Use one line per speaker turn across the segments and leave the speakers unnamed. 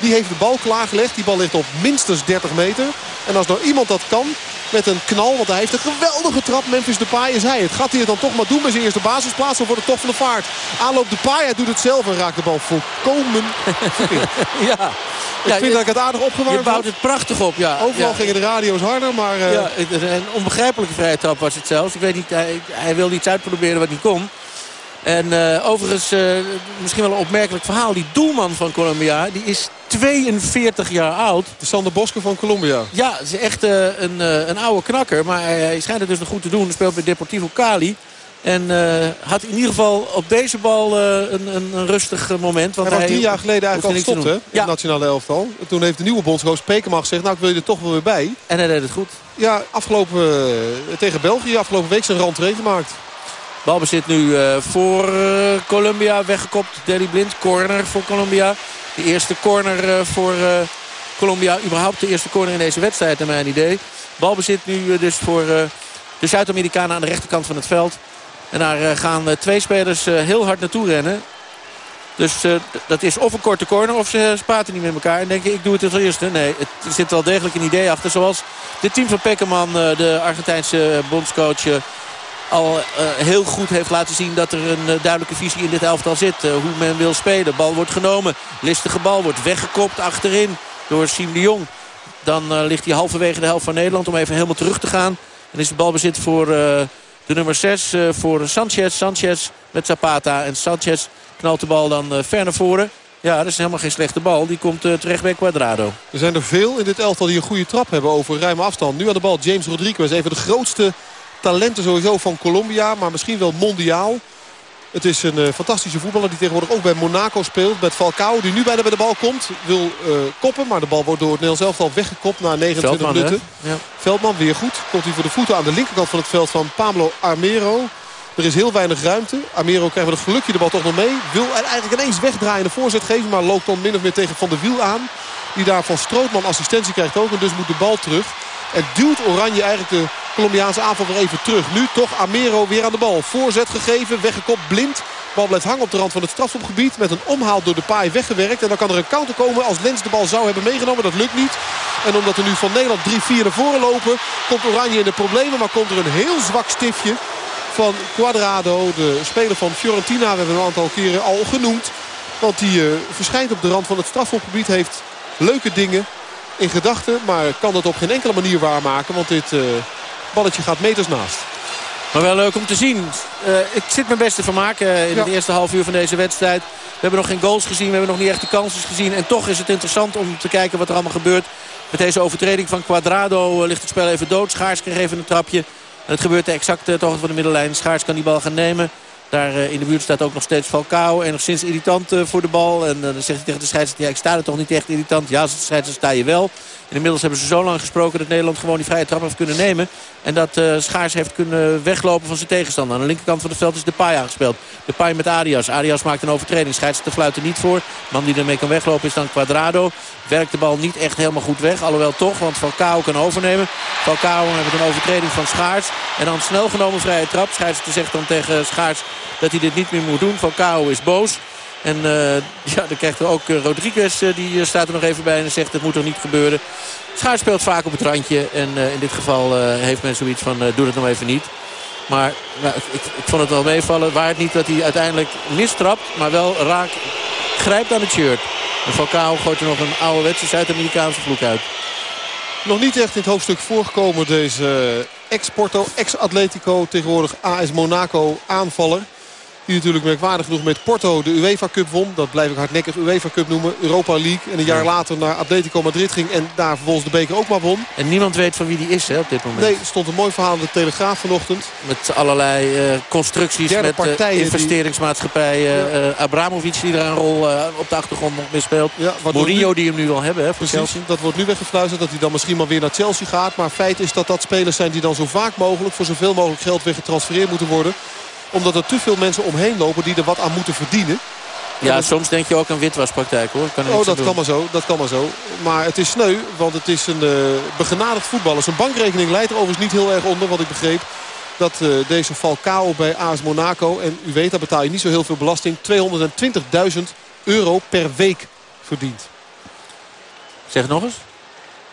Die heeft de bal klaargelegd. Die bal ligt op minstens 30 meter. En als nou iemand dat kan, met een knal. Want hij heeft een geweldige trap. Memphis Depay is hij het. Gaat hij het dan toch maar doen met zijn eerste basisplaats? Of wordt het toch van de vaart? Aanloopt Depay. Hij doet het zelf en raakt de bal volkomen
ja.
Ik vind dat ik het aardig opgewarmd
Je bouwt het prachtig op, ja.
Overal
ja.
gingen de radio's harder, maar... Uh...
Ja, een onbegrijpelijke vrije trap was het zelfs. Ik weet niet, hij, hij wilde iets uitproberen wat niet kon. En uh, overigens, uh, misschien wel een opmerkelijk verhaal. Die doelman van Colombia, die is 42 jaar oud.
De Sander Bosker van Colombia.
Ja, is echt uh, een, een oude knakker. Maar hij, hij, schijnt het dus nog goed te doen. Hij speelt bij Deportivo Cali. En had in ieder geval op deze bal een, een, een, rustig moment. Want
hij was drie jaar geleden eigenlijk al gestopt, hè?
Ja.
Het nationale elftal. En toen heeft de nieuwe bondscoach Pekerman gezegd... nou, ik wil je er toch wel weer bij.
En hij deed het goed.
Ja, afgelopen, tegen België afgelopen week zijn rentree gemaakt.
Balbezit nu voor Colombia. Weggekopt. Deli Blind. Corner voor Colombia. De eerste corner uh, voor Colombia. Überhaupt de eerste corner in deze wedstrijd, naar mijn idee. Balbezit nu dus voor de Zuid-Amerikanen aan de rechterkant van het veld. En daar gaan twee spelers heel hard naartoe rennen. Dus dat is of een korte corner of ze praten niet met elkaar. En denken ik doe het als eerste. Nee, het zit wel degelijk een idee achter. Zoals dit team van Pekkerman, de Argentijnse bondscoach al uh, heel goed heeft laten zien dat er een uh, duidelijke visie in dit elftal zit. Uh, hoe men wil spelen. Bal wordt genomen. Listige bal wordt weggekopt achterin door Siem de Jong. Dan ligt hij halverwege de helft van Nederland om even helemaal terug te gaan. En is de balbezit voor de nummer 6 voor Sanchez. Sanchez met Zapata. En Sanchez knalt de bal dan ver naar voren. Ja, dat is helemaal geen slechte bal. Die komt terecht bij Quadrado.
Er zijn er veel in dit elftal die een goede trap hebben over ruime afstand. Nu aan de bal James Rodriguez. Even de grootste talenten sowieso van Colombia. Maar misschien wel mondiaal. Het is een uh, fantastische voetballer die tegenwoordig ook bij Monaco speelt. Met Falcao die nu bijna bij de bal komt. Wil uh, koppen, maar de bal wordt door het Nederlands elftal weggekopt na 29
Veldman,
minuten.
Ja.
Veldman weer goed. Komt hij voor de voeten aan de linkerkant van het veld van Pablo Armero. Er is heel weinig ruimte. Armero krijgt met het gelukje de bal toch nog mee. Wil eigenlijk ineens wegdraaien de voorzet geven. Maar loopt dan min of meer tegen Van der Wiel aan. Die daar van Strootman assistentie krijgt ook. En dus moet de bal terug. En duwt Oranje eigenlijk de Colombiaanse aanval weer even terug. Nu toch Amero weer aan de bal. Voorzet gegeven, weggekopt, blind. Bal blijft hangen op de rand van het strafschopgebied. Met een omhaal door de paai weggewerkt. En dan kan er een counter komen als Lens de bal zou hebben meegenomen. Dat lukt niet. En omdat er nu van Nederland 3-4 naar voren lopen... komt Oranje in de problemen. Maar komt er een heel zwak stiftje van Quadrado. De speler van Fiorentina. We hebben een aantal keren al genoemd. Want die uh, verschijnt op de rand van het strafschopgebied. Heeft leuke dingen in gedachten. Maar kan dat op geen enkele manier waarmaken. Want dit uh, balletje gaat meters naast.
Maar wel leuk om te zien. Uh, ik zit mijn beste van maken in ja. het eerste half uur van deze wedstrijd. We hebben nog geen goals gezien. We hebben nog niet echt de kansen gezien. En toch is het interessant om te kijken wat er allemaal gebeurt. Met deze overtreding van Quadrado ligt het spel even dood. Schaars kreeg even een trapje. En het gebeurt exact uh, toch van de middenlijn. Schaars kan die bal gaan nemen. Daar uh, in de buurt staat ook nog steeds Falcao. Enigszins irritant uh, voor de bal. En uh, dan zegt hij tegen de scheidsrechter, ja, ik sta er toch niet echt irritant. Ja, als de scheidsrechter sta je wel. Inmiddels hebben ze zo lang gesproken dat Nederland gewoon die vrije trap heeft kunnen nemen. En dat Schaars heeft kunnen weglopen van zijn tegenstander. Aan de linkerkant van het veld is de Pai aangespeeld. De Pai met Arias. Arias maakt een overtreding. Scheidsrechter fluit er niet voor. De man die ermee kan weglopen is dan Quadrado. Werkt de bal niet echt helemaal goed weg. Alhoewel toch, want Falcao kan overnemen. Falcao met een overtreding van Schaars. En dan snel genomen vrije trap. Scheidsrechter zegt dan tegen Schaars dat hij dit niet meer moet doen. Falcao is boos. En uh, ja, dan krijgt er ook uh, Rodriguez, uh, die staat er nog even bij en zegt dat moet toch niet gebeuren. Schaar speelt vaak op het randje en in dit geval heeft men zoiets van doe dat nog even niet. Maar nou, ik, ik, vond het wel meevallen. Waar het niet dat hij uiteindelijk mistrapt, maar wel raak grijpt aan het shirt. En Falcao gooit er nog een ouderwetse Zuid-Amerikaanse vloek uit.
Nog niet echt in het hoofdstuk voorgekomen deze ex-Porto, ex-Atletico, tegenwoordig AS Monaco aanvaller. Die natuurlijk merkwaardig genoeg met Porto de UEFA Cup won. Dat blijf ik hardnekkig UEFA Cup noemen. Europa League. En een jaar later naar Atletico Madrid ging. En daar vervolgens de beker ook maar won.
En niemand weet van wie die is hè, op dit moment.
Nee, er stond een mooi verhaal in de Telegraaf vanochtend.
Met allerlei uh, constructies.
Derde
met uh, investeringsmaatschappijen. Die... Uh, Abramovic die er een rol op de achtergrond nog mee speelt. Ja, Mourinho die hem nu al hebben hè, voor
Precies,
Chelsea.
Dat wordt nu weggefluisterd dat hij dan misschien maar weer naar Chelsea gaat. Maar feit is dat dat spelers zijn die dan zo vaak mogelijk... voor zoveel mogelijk geld weer getransfereerd moeten worden omdat er te veel mensen omheen lopen die er wat aan moeten verdienen.
Ja, soms denk je ook aan witwaspraktijk hoor. Kan
oh, dat kan, maar zo, dat kan maar zo. Maar het is sneu, want het is een uh, begenadigd voetballer. Zijn bankrekening leidt er overigens niet heel erg onder, wat ik begreep. Dat uh, deze Falcao bij AS Monaco, en u weet, daar betaal je niet zo heel veel belasting... 220.000 euro per week verdient.
Zeg nog eens.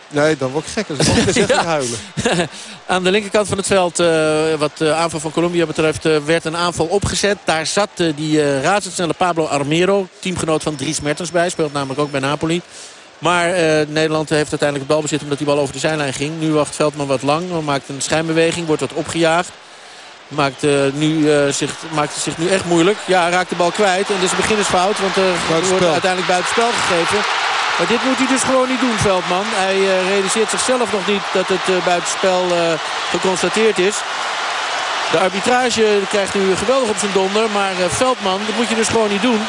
Nee, dan word ik gek. Dus ik ja. huilen.
Aan de linkerkant van het veld, uh, wat de aanval van Colombia betreft, uh, werd een aanval opgezet. Daar zat uh, die razendsnelle Pablo Armero, teamgenoot van Dries Mertens bij. Speelt namelijk ook bij Napoli. Maar Nederland heeft uiteindelijk het balbezit omdat die bal over de zijlijn ging. Nu wacht Veldman wat lang, maakt een schijnbeweging, wordt wat opgejaagd. Maakt, nu, zich, maakt het zich nu echt moeilijk. Ja, raakt de bal kwijt. En dit is een beginnersfout, want er wordt uiteindelijk buitenspel gegeven. Maar dit moet hij dus gewoon niet doen, Veldman. Hij uh, realiseert zichzelf nog niet dat het buitenspel geconstateerd is. De arbitrage krijgt nu geweldig op zijn donder. Maar Veldman, dat moet je dus gewoon niet doen.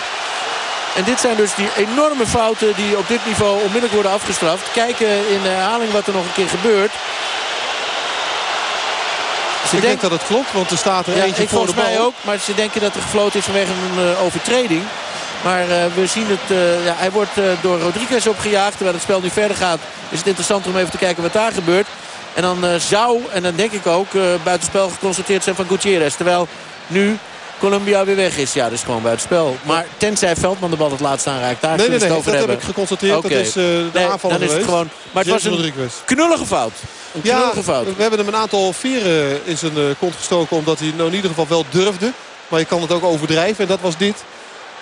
En dit zijn dus die enorme fouten die op dit niveau onmiddellijk worden afgestraft. Kijken in de herhaling wat er nog een keer gebeurt.
Ze ik denk dat het klopt, want er staat er ja, eentje voor de bal.
mij ook, maar ze denken dat er gefloten is vanwege een overtreding. Maar uh, we zien het, uh, ja, hij wordt uh, door Rodriguez opgejaagd. Terwijl het spel nu verder gaat is het interessant om even te kijken wat daar gebeurt. En dan zou, en dan denk ik ook, buitenspel geconstateerd zijn van Gutierrez. Terwijl nu Colombia weer weg is. Ja, dus gewoon buitenspel. Maar tenzij Veldman de bal het laatst aanraakt. Daar
nee, nee,
nee,
dat
hebben.
heb ik geconstateerd. Okay. Dat is de nee, aanval dan is het gewoon.
Maar het was een knullige fout. Een
ja,
fout.
we hebben hem een aantal veren in zijn kont gestoken. Omdat hij nou in ieder geval wel durfde. Maar je kan het ook overdrijven. En dat was dit.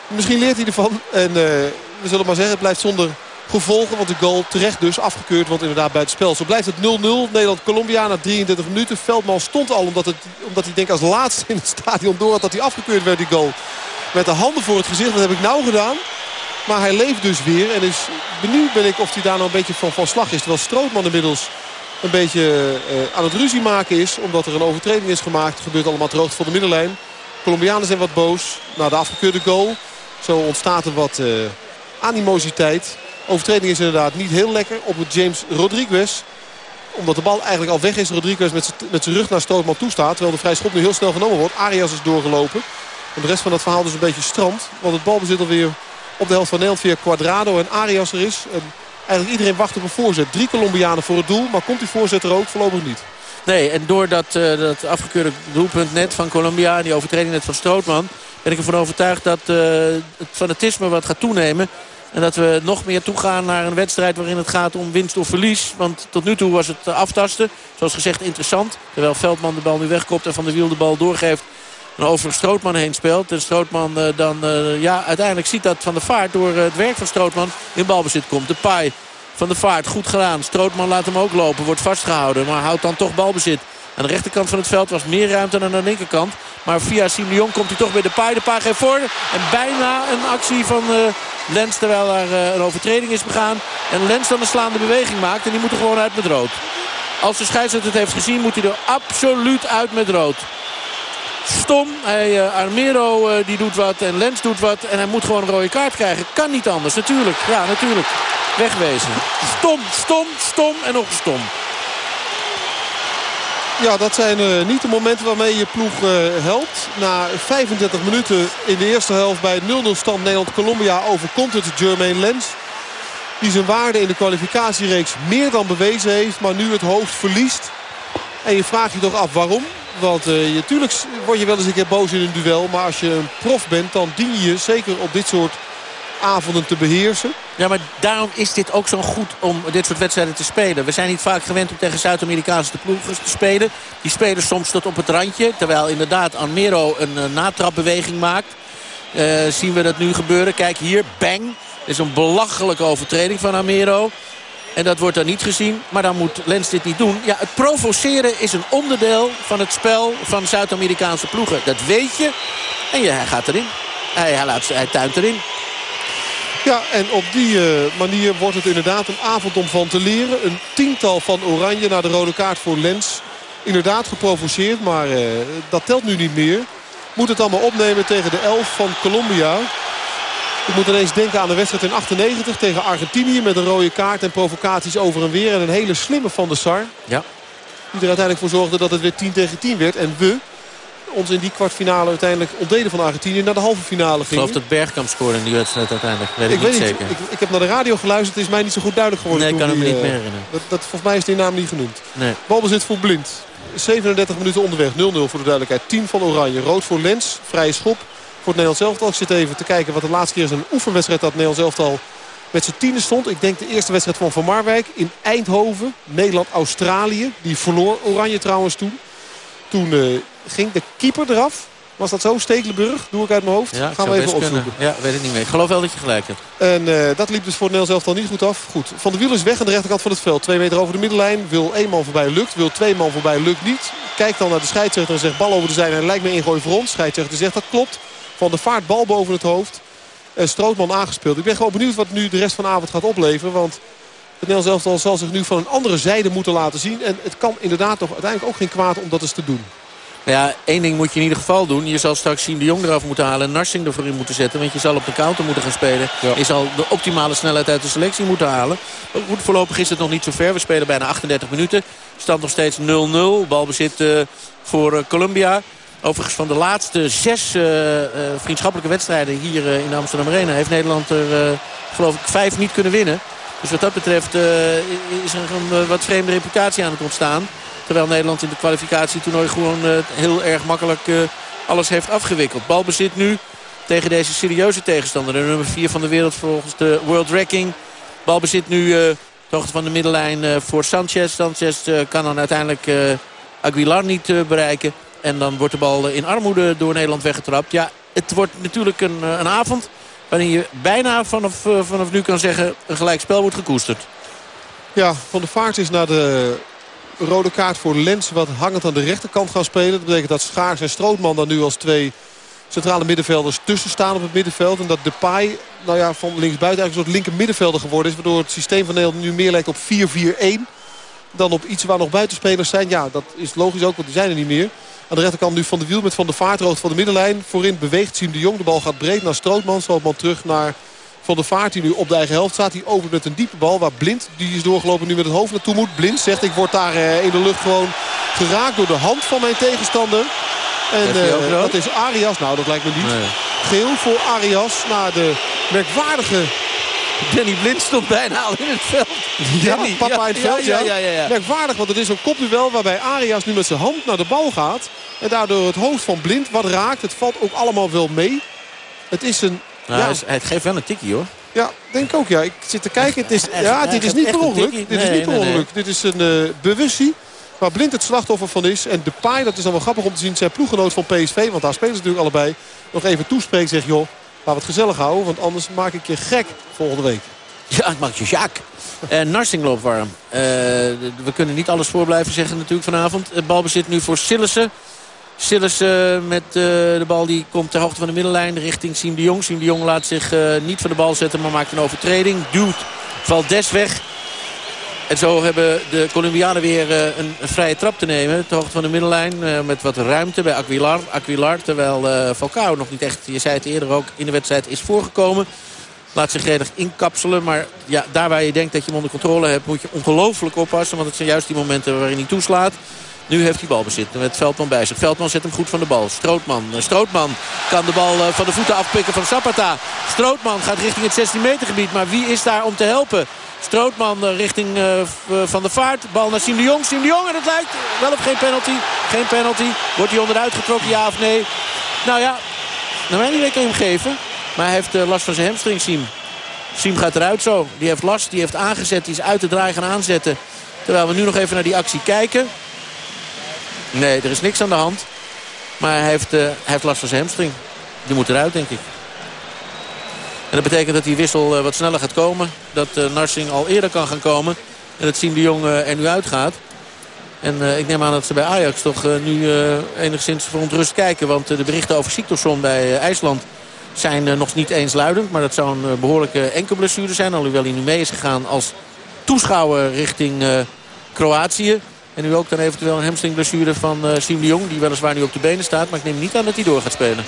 Misschien leert hij ervan. En uh, we zullen maar zeggen, het blijft zonder gevolgen. Want de goal terecht dus afgekeurd. Want inderdaad buiten spel. Zo blijft het 0-0. Nederland-Colombia na 33 minuten. Veldman stond al omdat, het, omdat hij denk als laatste in het stadion door had dat hij afgekeurd werd die goal. Met de handen voor het gezicht. Dat heb ik nou gedaan. Maar hij leeft dus weer. En is benieuwd ben ik of hij daar nou een beetje van, van slag is. Terwijl Strootman inmiddels een beetje uh, aan het ruzie maken is. Omdat er een overtreding is gemaakt. Het gebeurt allemaal hoogte van de middenlijn. Colombianen zijn wat boos. Na de afgekeurde goal. Zo ontstaat er wat uh, animositeit. Overtreding is inderdaad niet heel lekker op James Rodriguez. Omdat de bal eigenlijk al weg is. Rodriguez met zijn rug naar Stootman toestaat. Terwijl de vrij schop nu heel snel genomen wordt. Arias is doorgelopen. En de rest van dat verhaal dus een beetje strand. Want het balbezit alweer op de helft van Nederland via Quadrado. En Arias er is. Eigenlijk iedereen wacht op een voorzet. Drie Colombianen voor het doel. Maar komt die voorzet er ook? Voorlopig niet.
Nee, en door dat, uh, dat afgekeurde doelpunt net van Colombia... en die overtreding net van Strootman ben ik ervan overtuigd dat uh, het fanatisme wat gaat toenemen. En dat we nog meer toegaan naar een wedstrijd waarin het gaat om winst of verlies. Want tot nu toe was het eh, aftasten. Zoals gezegd interessant. Terwijl Veldman de bal nu wegkopt en Van der Wiel de bal doorgeeft. En over Strootman heen speelt. En Strootman uh, dan uh, ja, uiteindelijk ziet dat Van de Vaart door het werk van Strootman in balbezit komt. De paai van de Vaart goed gedaan. Strootman laat hem ook lopen. Wordt vastgehouden. Maar houdt dan toch balbezit. Aan de rechterkant van het veld was meer ruimte dan aan de linkerkant. Maar via Sim komt hij toch bij de paai. De paai geeft voor. En bijna een actie van Lens terwijl er een overtreding is begaan. En Lens dan een slaande beweging maakt. En die moet er gewoon uit met rood. Als de scheidsrechter het heeft gezien moet hij er absoluut uit met rood. Stom. Hij, uh, Armero uh, die doet wat en Lens doet wat. En hij moet gewoon een rode kaart krijgen. Kan niet anders. Natuurlijk. Ja, natuurlijk. Wegwezen. Stom, stom, stom en nog stom.
Ja, dat zijn uh, niet de momenten waarmee je ploeg helpt. Na 35 minuten in de eerste helft bij 0-0 stand Nederland-Colombia overkomt het Jermaine Lens. Die zijn waarde in de kwalificatiereeks meer dan bewezen heeft. Maar nu het hoofd verliest. En je vraagt je toch af waarom. Want uh, natuurlijk word je wel eens een keer boos in een duel. Maar als je een prof bent dan dien je zeker op dit soort avonden te beheersen.
Ja, maar daarom is dit ook zo goed om dit soort wedstrijden te spelen. We zijn niet vaak gewend om tegen Zuid-Amerikaanse ploegen te spelen. Die spelen soms tot op het randje. Terwijl inderdaad Almero een uh, natrapbeweging maakt. Uh, zien we dat nu gebeuren. Kijk hier, bang. Dit is een belachelijke overtreding van Almero. En dat wordt dan niet gezien. Maar dan moet Lens dit niet doen. Ja, het provoceren is een onderdeel van het spel van Zuid-Amerikaanse ploegen. Dat weet je. En hij gaat erin. Hij, laat, hij tuint erin.
Ja, en op die uh, manier wordt het inderdaad een avond om van te leren. Een tiental van Oranje naar de rode kaart voor Lens. Inderdaad geprovoceerd, maar uh, dat telt nu niet meer. Moet het allemaal opnemen tegen de 11 van Colombia. Ik moet ineens denken aan de wedstrijd in 98 tegen Argentinië... met een rode kaart en provocaties over en weer. En een hele slimme van de Sar.
Ja.
Die er uiteindelijk voor zorgde dat het weer 10 tegen 10 werd. En we, ons in die kwartfinale uiteindelijk ontdeden van Argentinië naar de halve finale gingen. Ik
geloof dat Bergkamp scoorde in die wedstrijd uiteindelijk. Weet ik, ik weet niet zeker.
Ik, ik, heb naar de radio geluisterd. Het is mij niet zo goed duidelijk geworden.
Nee, ik kan
die,
hem niet meer herinneren.
Dat, dat, volgens mij is die naam niet genoemd.
Nee.
Balbezit voor Blind. 37 minuten onderweg. 0-0 voor de duidelijkheid. 10 van Oranje. Rood voor Lens. Vrije schop voor het Nederlands elftal. Ik zit even te kijken wat de laatste keer is een oefenwedstrijd dat het Nederlands elftal met z'n tienen stond. Ik denk de eerste wedstrijd van Van Marwijk in Eindhoven. Nederland-Australië. Die verloor Oranje trouwens toen. Toen uh, ging de keeper eraf. Was dat zo? Stekelenburg? Doe ik uit mijn hoofd.
Ja,
Gaan we even opzoeken. Kunnen.
Ja, weet het niet meer. Ik geloof wel dat je gelijk hebt.
En uh, dat liep dus voor Nel zelf al niet goed af. Goed. Van de Wiel is weg aan de rechterkant van het veld. Twee meter over de middenlijn. Wil één man voorbij, lukt. Wil twee man voorbij, lukt niet. Kijkt dan naar de scheidsrechter en zegt bal over de zijlijn. En lijkt me ingooi voor ons. Scheidsrechter zegt dat klopt. Van de vaart bal boven het hoofd. En Strootman aangespeeld. Ik ben gewoon benieuwd wat nu de rest van de avond gaat opleveren. Want het Nederlands elftal zal zich nu van een andere zijde moeten laten zien. En het kan inderdaad toch uiteindelijk ook geen kwaad om dat eens te doen.
Ja, één ding moet je in ieder geval doen. Je zal straks Siem de Jong eraf moeten halen en Narsing ervoor in moeten zetten. Want je zal op de counter moeten gaan spelen. Je zal de optimale snelheid uit de selectie moeten halen. Goed, voorlopig is het nog niet zo ver. We spelen bijna 38 minuten. Stand nog steeds 0-0. Balbezit uh, voor uh, Colombia. Overigens van de laatste zes uh, uh, vriendschappelijke wedstrijden hier uh, in de Amsterdam Arena... heeft Nederland er geloof ik vijf niet kunnen winnen. Dus wat dat betreft is er een wat vreemde reputatie aan het ontstaan. Terwijl Nederland in de kwalificatietoernooi gewoon heel erg makkelijk alles heeft afgewikkeld. Balbezit nu tegen deze serieuze tegenstander. De nummer 4 van de wereld volgens de World Ranking. Balbezit nu de hoogte van de middenlijn voor Sanchez. Sanchez kan dan uiteindelijk Aguilar niet bereiken. En dan wordt de bal in armoede door Nederland weggetrapt. Ja, het wordt natuurlijk een, eh, een avond waarin je bijna vanaf, eh, vanaf nu kan zeggen... een gelijkspel wordt gekoesterd.
Ja, Van de Vaart is naar de rode kaart voor Lens wat hangend aan de rechterkant gaan spelen. Dat betekent dat Schaars en Strootman dan nu als twee centrale middenvelders tussen staan op het middenveld. En dat Depay nou ja, van linksbuiten eigenlijk een soort linker middenvelder geworden is. Waardoor het systeem van Nederland nu meer lijkt op 4-4-1 dan op iets waar nog buitenspelers zijn. Ja, dat is logisch ook, want die zijn er niet meer. Aan de rechterkant nu Van de Wiel met Van de Vaart rood van de middenlijn. Voorin beweegt Siem de Jong. De bal gaat breed naar Strootman. Strootman terug naar Van de Vaart die nu op de eigen helft staat. Die over met een diepe bal waar Blind, die is doorgelopen nu met het hoofd naartoe moet. Blind zegt ik word daar eh, in de lucht gewoon geraakt door de hand van mijn tegenstander. En uh, dat is Arias. Nou, dat lijkt me niet. Nee. Geel voor Arias. Na de merkwaardige
Danny Blind stond bijna al in het veld.
Ja, papa in het veld, ja. ja, ja, Merkwaardig, want het is een kopduel waarbij Arias nu met zijn hand naar de bal gaat. En daardoor het hoofd van Blind wat raakt. Het valt ook allemaal wel mee. Het is een...
Nou, ja. Het geeft wel een tikkie hoor.
Ja, denk ook ja. Ik zit te kijken. Het is, ja, dit is niet per ongeluk. Dit is niet per ongeluk. Dit is een uh, bewustie waar Blind het slachtoffer van is. En de paai, dat is dan wel grappig om te zien, zijn ploeggenoot van PSV. Want daar spelen ze natuurlijk allebei. Nog even toespreekt, zegt joh. We het gezellig houden, want anders maak ik je gek volgende week.
Ja, ik maak je Jaak. Uh, Narsing loopt warm. Uh, we kunnen niet alles voor blijven zeggen natuurlijk vanavond. Het balbezit nu voor Sillessen. Sillessen met uh, de bal die komt ter hoogte van de middenlijn richting Siem de Jong. Siem de Jong laat zich niet van de bal zetten, maar maakt een overtreding. Duwt Valdes weg. En zo hebben de Colombianen weer uh, een, een, vrije trap te nemen. Ter hoogte van de middenlijn uh, met wat ruimte bij Aguilar. Aguilar terwijl uh, Falcao nog niet echt, je zei het eerder ook, in de wedstrijd is voorgekomen. Laat zich redelijk inkapselen. Maar ja, daar waar je denkt dat je hem onder controle hebt... moet je ongelooflijk oppassen. Want het zijn juist die momenten waarin hij toeslaat. Nu heeft hij balbezit met Veldman bij zich. Veldman zet hem goed van de bal. Strootman. Strootman kan de bal van de voeten afpikken van Zapata. Strootman gaat richting het 16 meter gebied. Maar wie is daar om te helpen? Strootman eh, richting uh, Van de Vaart. Bal naar Siem de Jong. Siem de Jong en het lijkt wel of geen penalty. Geen penalty. Wordt hij onderuit getrokken, ja of nee? Nou ja, naar mijn idee kan hem geven. Maar hij heeft last van zijn hamstring, Siem. Siem gaat eruit zo. Die heeft last, die heeft aangezet, die is uit de draai gaan aanzetten. Terwijl we nu nog even naar die actie kijken. Nee, er is niks aan de hand. Maar hij heeft, hij heeft last van zijn hamstring. Die moet eruit, denk ik. Dat betekent dat die wissel uh, wat sneller gaat komen. Dat uh, Narsing al eerder kan gaan komen. En dat zien de Jong er nu uitgaat. En ik neem aan dat ze bij Ajax toch nu enigszins verontrust kijken. Want de berichten over Siktorsson bij IJsland zijn nog niet eensluidend. Maar dat zou een behoorlijke enkelblessure zijn. Alhoewel hij nu mee is gegaan als toeschouwer richting Kroatië. En nu ook dan eventueel een hamstringblessure van uh, Siem de Jong. Die weliswaar nu op de benen staat. Maar ik neem niet aan dat hij door gaat spelen.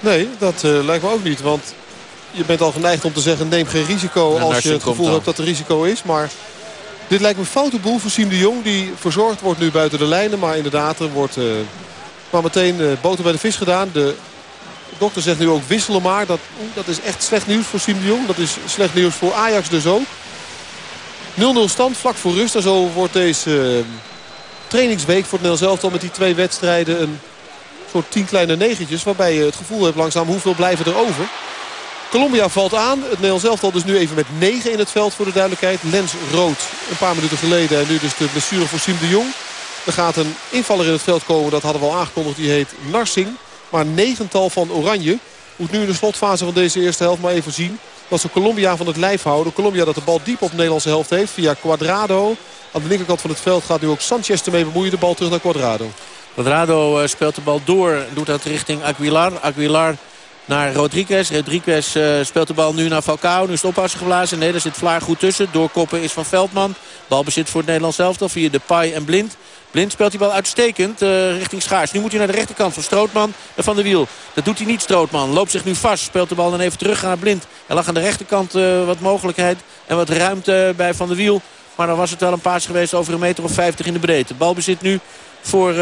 Nee, dat uh, lijkt me ook niet. Want je bent al geneigd om te zeggen neem geen risico als je het gevoel hebt dat er risico is. Maar dit lijkt me een foute boel voor Siem de Jong. Die verzorgd wordt nu buiten de lijnen. Maar inderdaad, er wordt uh, maar meteen uh, boter bij de vis gedaan. De dokter zegt nu ook wisselen maar. Dat, dat is echt slecht nieuws voor Siem de Jong. Dat is slecht nieuws voor Ajax dus ook. 0-0 stand vlak voor rust. En zo wordt deze trainingsweek voor het Nederlands elftal met die twee wedstrijden een soort tien kleine negentjes. Waarbij je het gevoel hebt langzaam hoeveel blijven er over. Colombia valt aan. Het Nederlands elftal dus nu even met 9 in het veld voor de duidelijkheid. Lens rood een paar minuten geleden. En nu dus de blessure voor Sim de Jong. Er gaat een invaller in het veld komen. Dat hadden we al aangekondigd. Die heet Narsing. Maar negental van Oranje. Moet nu in de slotfase van deze eerste helft maar even zien. Dat ze Colombia van het lijf houden. Colombia dat de bal diep op de Nederlandse helft heeft. Via Quadrado. Aan de linkerkant van het veld gaat nu ook Sanchez ermee bemoeien. De bal terug naar Quadrado.
Quadrado eh, speelt de bal door. Doet dat richting Aguilar. Aguilar naar Rodriguez. Rodriguez uh, speelt de bal nu naar Falcao. Nu is het oppassen geblazen. Nee, daar zit Vlaar goed tussen. Doorkoppen is van Veldman. Balbezit voor het Nederlands elftal via de Pai en Blind. Blind speelt die bal uitstekend uh, richting Schaars. Nu moet hij naar de rechterkant van Strootman en Van de Wiel. Dat doet hij niet, Strootman. Loopt zich nu vast. Speelt de bal dan even terug naar Blind. Er lag aan de rechterkant uh, wat mogelijkheid en wat ruimte bij Van de Wiel. Maar dan was het wel een paas geweest over een meter of 50 in de breedte. Balbezit nu voor...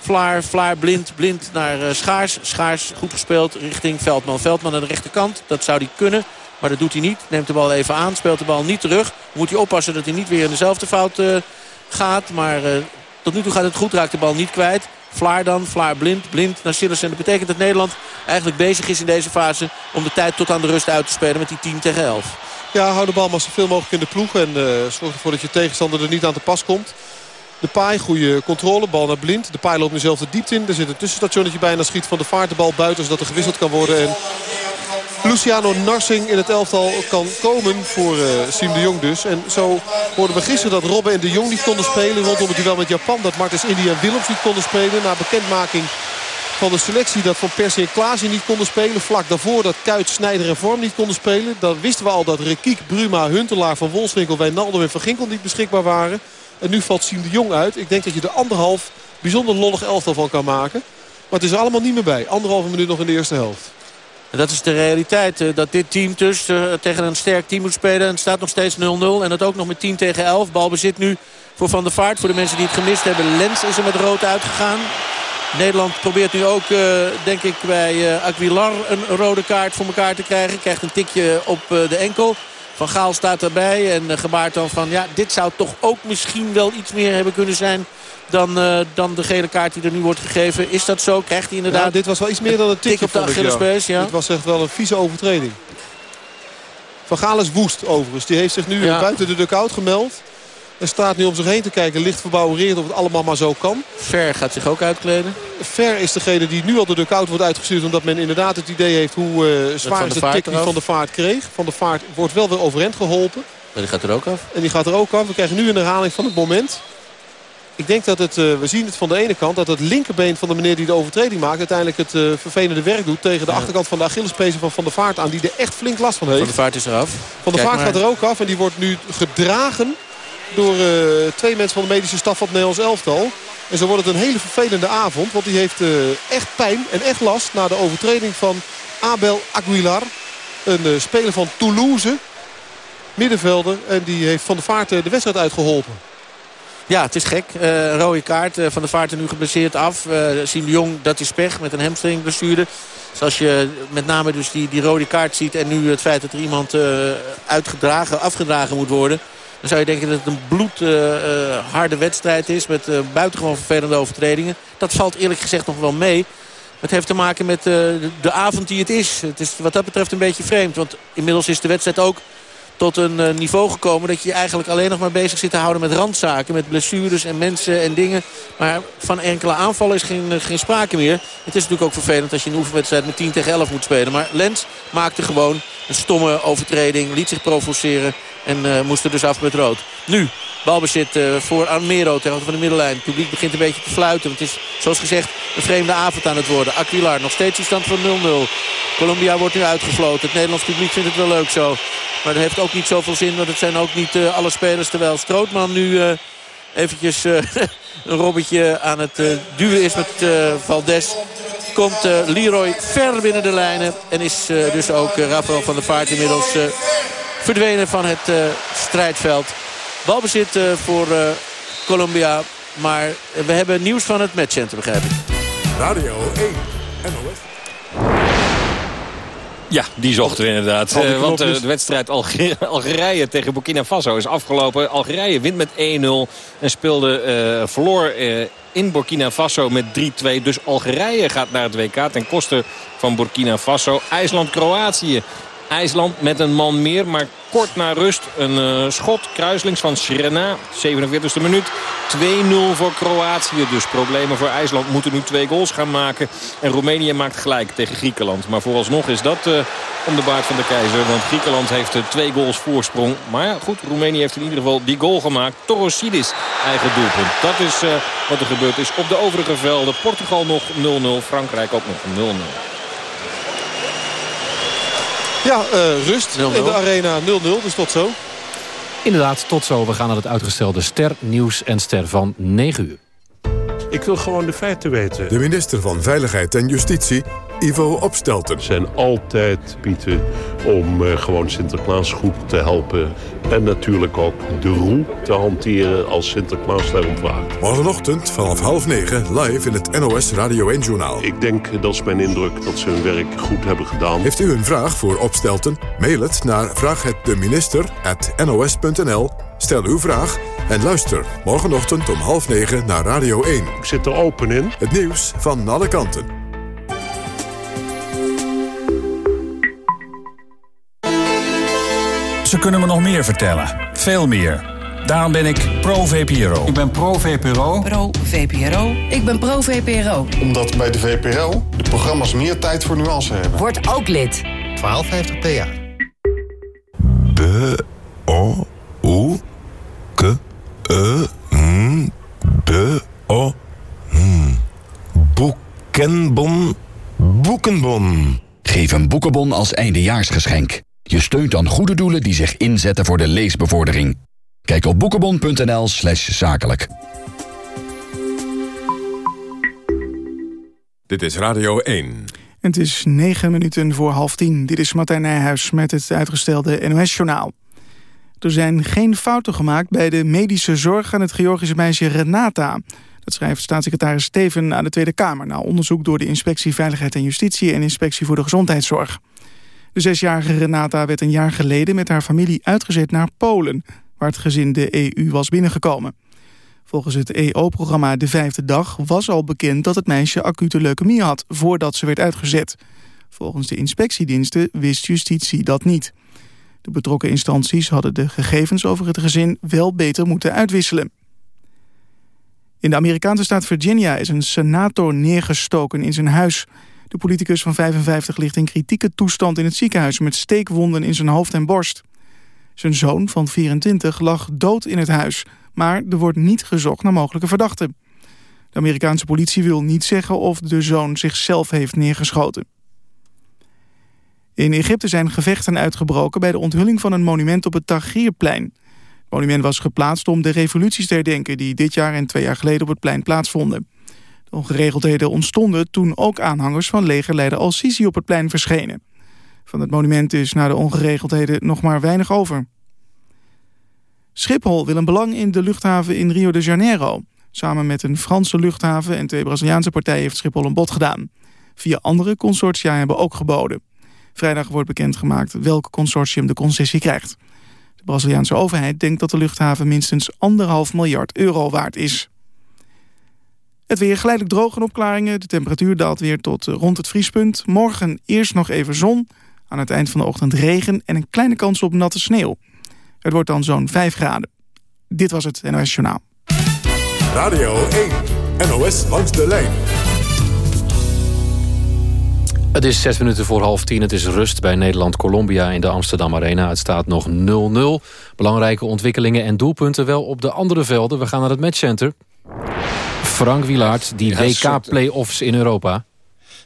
Uh, Vlaar, Vlaar, Blind, Blind naar uh, Schaars. Schaars goed gespeeld richting Veldman. Veldman aan de rechterkant, dat zou hij kunnen. Maar dat doet hij niet. Neemt de bal even aan, speelt de bal niet terug. Moet hij oppassen dat hij niet weer in dezelfde fout uh, gaat. Maar uh, tot nu toe gaat het goed, raakt de bal niet kwijt. Vlaar dan, Vlaar blind, blind naar Sillersen. Dat betekent dat Nederland eigenlijk bezig is in deze fase... om de tijd tot aan de rust uit te spelen met die 10 tegen 11.
Ja, hou de bal maar zoveel mogelijk in de ploeg. En zorg ervoor dat je tegenstander er niet aan te pas komt. De paai, goede controle, bal naar Blind. De paai loopt nu zelf de diepte in. Er zit een tussenstationnetje bij en dan schiet Van de Vaart de bal buiten... zodat er gewisseld kan worden. En Luciano Narsing in het elftal kan komen voor uh, Siem de Jong dus. En zo hoorden we gisteren dat Robben en de Jong niet konden spelen... rondom het duel met Japan. Dat Martens Indy en Willems niet konden spelen. Na bekendmaking van de selectie dat Van Persie en niet konden spelen. Vlak daarvoor dat Kuit, Snijder en Vorm niet konden spelen. Dan wisten we al dat Rekiek, Bruma, Huntelaar, Van Wolfswinkel, Wijnaldum en Van Ginkel niet beschikbaar waren. En nu valt Siem de Jong uit. Ik denk dat je er anderhalf bijzonder lollig elftal van kan maken. Maar het is er allemaal niet meer bij. Anderhalve minuut nog in de eerste helft.
En dat is de realiteit. Uh, dat dit team dus uh, tegen een sterk team moet spelen. En het staat nog steeds 0-0. En dat ook nog met 10 tegen 11. Balbezit nu voor Van der Vaart. Voor de mensen die het gemist hebben. Lens is er met rood uitgegaan. Nederland probeert nu ook, uh, denk ik, bij Aguilar een rode kaart voor elkaar te krijgen. Krijgt een tikje op de enkel. Van Gaal staat erbij en gebaart dan van... ja, dit zou toch ook misschien wel iets meer hebben kunnen zijn... Dan, uh, dan de gele kaart die er nu wordt gegeven. Is dat zo? Krijgt hij inderdaad... Ja,
dit was wel iets meer dan een tik, tik op de Achillespees. Ja. Dit was echt wel een vieze overtreding. Van Gaal is woest overigens. Die heeft zich nu ja. buiten de dugout gemeld. En staat nu om zich heen te kijken. Licht verbouwereerd of het allemaal maar zo kan.
Ver gaat zich ook uitkleden.
Ver is degene die nu al de dugout wordt uitgestuurd. Omdat men inderdaad het idee heeft hoe uh, zwaar is de, de tik die Van de Vaart kreeg. Van de Vaart wordt wel weer overend geholpen.
Maar die gaat er ook af.
En die gaat er ook af. We krijgen nu een herhaling van het moment. Ik denk dat het, uh, we zien het van de ene kant, dat het linkerbeen van de meneer die de overtreding maakt... uiteindelijk het uh, vervelende werk doet tegen de ja. achterkant van de Achillespees van Van der Vaart aan. Die er echt flink last van heeft. Van
der Vaart is eraf.
Van der Vaart maar. gaat er ook af en die wordt nu gedragen door uh, twee mensen van de medische staf van het Nederlands elftal. En zo wordt het een hele vervelende avond. Want die heeft echt pijn en echt last na de overtreding van Abel Aguilar. Een speler van Toulouse. Middenvelder. En die heeft Van der Vaart de wedstrijd uitgeholpen.
Ja, het is gek. Uh, rode kaart. Van der Vaart er nu geblesseerd af. Uh, de Jong, dat is pech met een hamstringblessure. Dus als je met name dus die, die rode kaart ziet... en nu het feit dat er iemand uitgedragen, afgedragen moet worden... dan zou je denken dat het een bloedharde wedstrijd is... met buitengewoon vervelende overtredingen. Dat valt eerlijk gezegd nog wel mee. Het heeft te maken met de, de avond die het is. Het is wat dat betreft een beetje vreemd. Want inmiddels is de wedstrijd ook tot een uh, niveau gekomen dat je eigenlijk alleen nog maar bezig zit te houden met randzaken. Met blessures en mensen en dingen. Maar van enkele aanvallen is geen, geen sprake meer. Het is natuurlijk ook vervelend als je een oefenwedstrijd met 10 tegen 11 moet spelen. Maar Lens maakte gewoon een stomme overtreding. Liet zich provoceren en uh, moest er dus af met rood. Nu balbezit voor Almero tegen van de middenlijn. Het publiek begint een beetje te fluiten. Het is zoals gezegd een vreemde avond aan het worden. Aquilar nog steeds die stand van 0-0. Colombia wordt nu uitgefloten. Het Nederlands publiek vindt het wel leuk zo. Maar dat heeft ook niet zoveel zin, want het zijn ook niet uh, alle spelers. Terwijl Strootman nu eventjes een robbetje aan het duwen is met Valdes. Komt Leroy ver binnen de lijnen. En is dus ook Rafael van der Vaart inmiddels verdwenen van het strijdveld. Balbezit voor Colombia. Maar we hebben nieuws van het matchcenter, begrijp ik.
Radio 1, NOS. Ja, die zochten we inderdaad. Uh, want uh, de wedstrijd Alger Algerije tegen Burkina Faso is afgelopen. Algerije wint met 1-0 en speelde, uh, verloor in Burkina Faso met 3-2. Dus Algerije gaat naar het WK ten koste van Burkina Faso. IJsland-Kroatië. IJsland met een man meer, maar kort na rust een uh, schot. Kruislings van Srena, 47e minuut. 2-0 voor Kroatië. Dus problemen voor IJsland moeten nu twee goals gaan maken. En Roemenië maakt gelijk tegen Griekenland. Maar vooralsnog is dat uh, om de baard van de keizer. Want Griekenland heeft uh, twee goals voorsprong. Maar goed, Roemenië heeft in ieder geval die goal gemaakt. Torosidis, eigen doelpunt. Dat is wat er gebeurd is op de overige velden. Portugal nog 0-0, Frankrijk ook nog 0-0.
Ja, uh, rust 0 -0. in de arena 0-0, dus tot zo.
Inderdaad, tot zo. We gaan naar het uitgestelde ster nieuws en ster van 9 uur.
Ik wil gewoon de feiten weten.
De minister van Veiligheid en Justitie Ivo Opstelten.
We zijn altijd, Pieter, om uh, gewoon Sinterklaas goed te helpen. En natuurlijk ook de roe te hanteren als Sinterklaas daar ontwaakt.
Morgenochtend vanaf half negen live in het NOS Radio 1-journaal.
Ik denk, dat is mijn indruk, dat ze hun werk goed hebben gedaan.
Heeft u een vraag voor Opstelten? Mail het naar vraaghetdeminister.nos.nl Stel uw vraag en luister morgenochtend om half negen naar Radio 1.
Ik zit er open in.
Het nieuws van alle kanten.
Ze kunnen me nog meer vertellen. Veel meer. Daarom ben ik pro-VPRO.
Ik ben pro-VPRO.
Pro-VPRO. Ik ben pro-VPRO.
Omdat bij de VPRO de programma's meer tijd voor nuance hebben.
Word ook lid.
1250 PA.
B, Boekenbon, boekenbon.
Geef een boekenbon als eindejaarsgeschenk. Je steunt dan goede doelen die zich inzetten voor de leesbevordering. Kijk op boekenbon.nl slash zakelijk.
Dit is Radio 1.
Het is negen minuten voor half tien. Dit is Martijn Nijhuis met het uitgestelde NOS-journaal. Er zijn geen fouten gemaakt bij de medische zorg aan het Georgische meisje Renata. Dat schrijft staatssecretaris Steven aan de Tweede Kamer... na onderzoek door de Inspectie Veiligheid en Justitie... en Inspectie voor de Gezondheidszorg. De zesjarige Renata werd een jaar geleden met haar familie uitgezet naar Polen... waar het gezin de EU was binnengekomen. Volgens het EO-programma De Vijfde Dag was al bekend dat het meisje acute leukemie had... voordat ze werd uitgezet. Volgens de inspectiediensten wist justitie dat niet. De betrokken instanties hadden de gegevens over het gezin wel beter moeten uitwisselen. In de Amerikaanse staat Virginia is een senator neergestoken in zijn huis... De politicus van 55 ligt in kritieke toestand in het ziekenhuis... met steekwonden in zijn hoofd en borst. Zijn zoon van 24 lag dood in het huis... maar er wordt niet gezocht naar mogelijke verdachten. De Amerikaanse politie wil niet zeggen of de zoon zichzelf heeft neergeschoten. In Egypte zijn gevechten uitgebroken bij de onthulling van een monument op het Tahrirplein. Monument was geplaatst om de revoluties te herdenken... die dit jaar en twee jaar geleden op het plein plaatsvonden. De ongeregeldheden ontstonden toen ook aanhangers van legerleider Al-Sisi op het plein verschenen. Van het monument is na de ongeregeldheden nog maar weinig over. Schiphol wil een belang in de luchthaven in Rio de Janeiro. Samen met een Franse luchthaven en twee Braziliaanse partijen heeft Schiphol een bod gedaan. Vier andere consortia hebben ook geboden. Vrijdag wordt bekendgemaakt welk consortium de concessie krijgt. De Braziliaanse overheid denkt dat de luchthaven minstens anderhalf miljard euro waard is. Het weer geleidelijk droog en opklaringen. De temperatuur daalt weer tot eh, rond het vriespunt. Morgen eerst nog even zon. Aan het eind van de ochtend regen en een kleine kans op natte sneeuw. Het wordt dan zo'n 5 graden. Dit was het NOS Journaal.
Radio 1. NOS langs de lijn.
Het is zes minuten voor half tien. Het is rust bij Nederland-Colombia in de Amsterdam Arena. Het staat nog 0-0. Belangrijke ontwikkelingen en doelpunten wel op de andere velden. We gaan naar het matchcenter. Frank Wilaert, die WK-playoffs in Europa.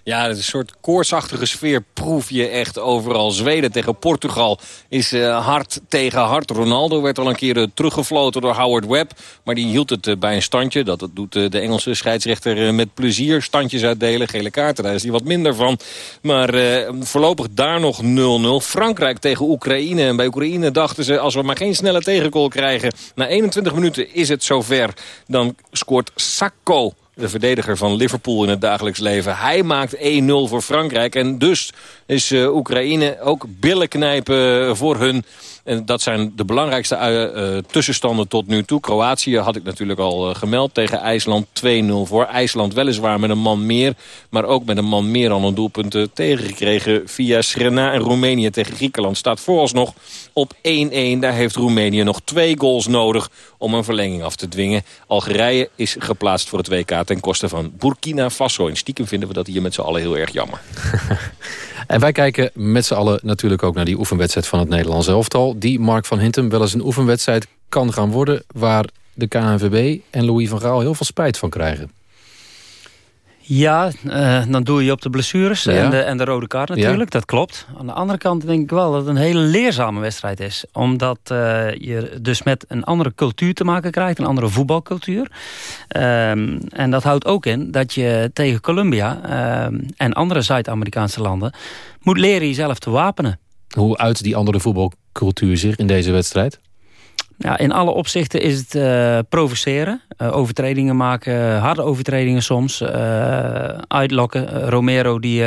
Ja, een soort koortsachtige sfeer proef je echt overal. Zweden tegen Portugal is uh, hard tegen hard. Ronaldo werd al een keer uh, teruggefloten door Howard Webb. Maar die hield het uh, bij een standje. Dat, doet de Engelse scheidsrechter met plezier. Standjes uitdelen, gele kaarten, daar is hij wat minder van. Maar voorlopig daar nog 0-0. Frankrijk tegen Oekraïne. En bij Oekraïne dachten ze, als we maar geen snelle tegengoal krijgen... na 21 minuten is het zover. Dan scoort Sakko de verdediger van Liverpool in het dagelijks leven. Hij maakt 1-0 voor Frankrijk. En dus is uh, Oekraïne ook billen knijpen voor hun. En dat zijn de belangrijkste uh, tussenstanden tot nu toe. Kroatië had ik natuurlijk al gemeld tegen IJsland 2-0 voor. IJsland weliswaar met een man meer. Maar ook met een man meer dan een doelpunten tegengekregen via Srena. En Roemenië tegen Griekenland staat vooralsnog op 1-1. Daar heeft Roemenië nog twee goals nodig om een verlenging af te dwingen. Algerije is geplaatst voor het WK ten koste van Burkina Faso. En stiekem vinden we dat hier met z'n allen heel erg jammer.
En wij kijken met z'n allen natuurlijk ook naar die oefenwedstrijd van het Nederlands elftal. Die Mark van Hintem wel eens een oefenwedstrijd kan gaan worden... waar de KNVB en Louis van Gaal heel veel spijt van krijgen.
Ja, uh, dan doe je op de blessures en, de, en de rode kaart natuurlijk, dat klopt. Aan de andere kant denk ik wel dat het een hele leerzame wedstrijd is. Omdat uh, je dus met een andere cultuur te maken krijgt, een andere voetbalcultuur. Um, en dat houdt ook in dat je tegen Colombia um, en andere Zuid-Amerikaanse landen... moet leren jezelf te wapenen.
Hoe uit die andere voetbalcultuur zich in deze wedstrijd?
Ja, in alle opzichten is het uh, provoceren. Uh, overtredingen maken, harde overtredingen soms. Uh, uitlokken. Romero die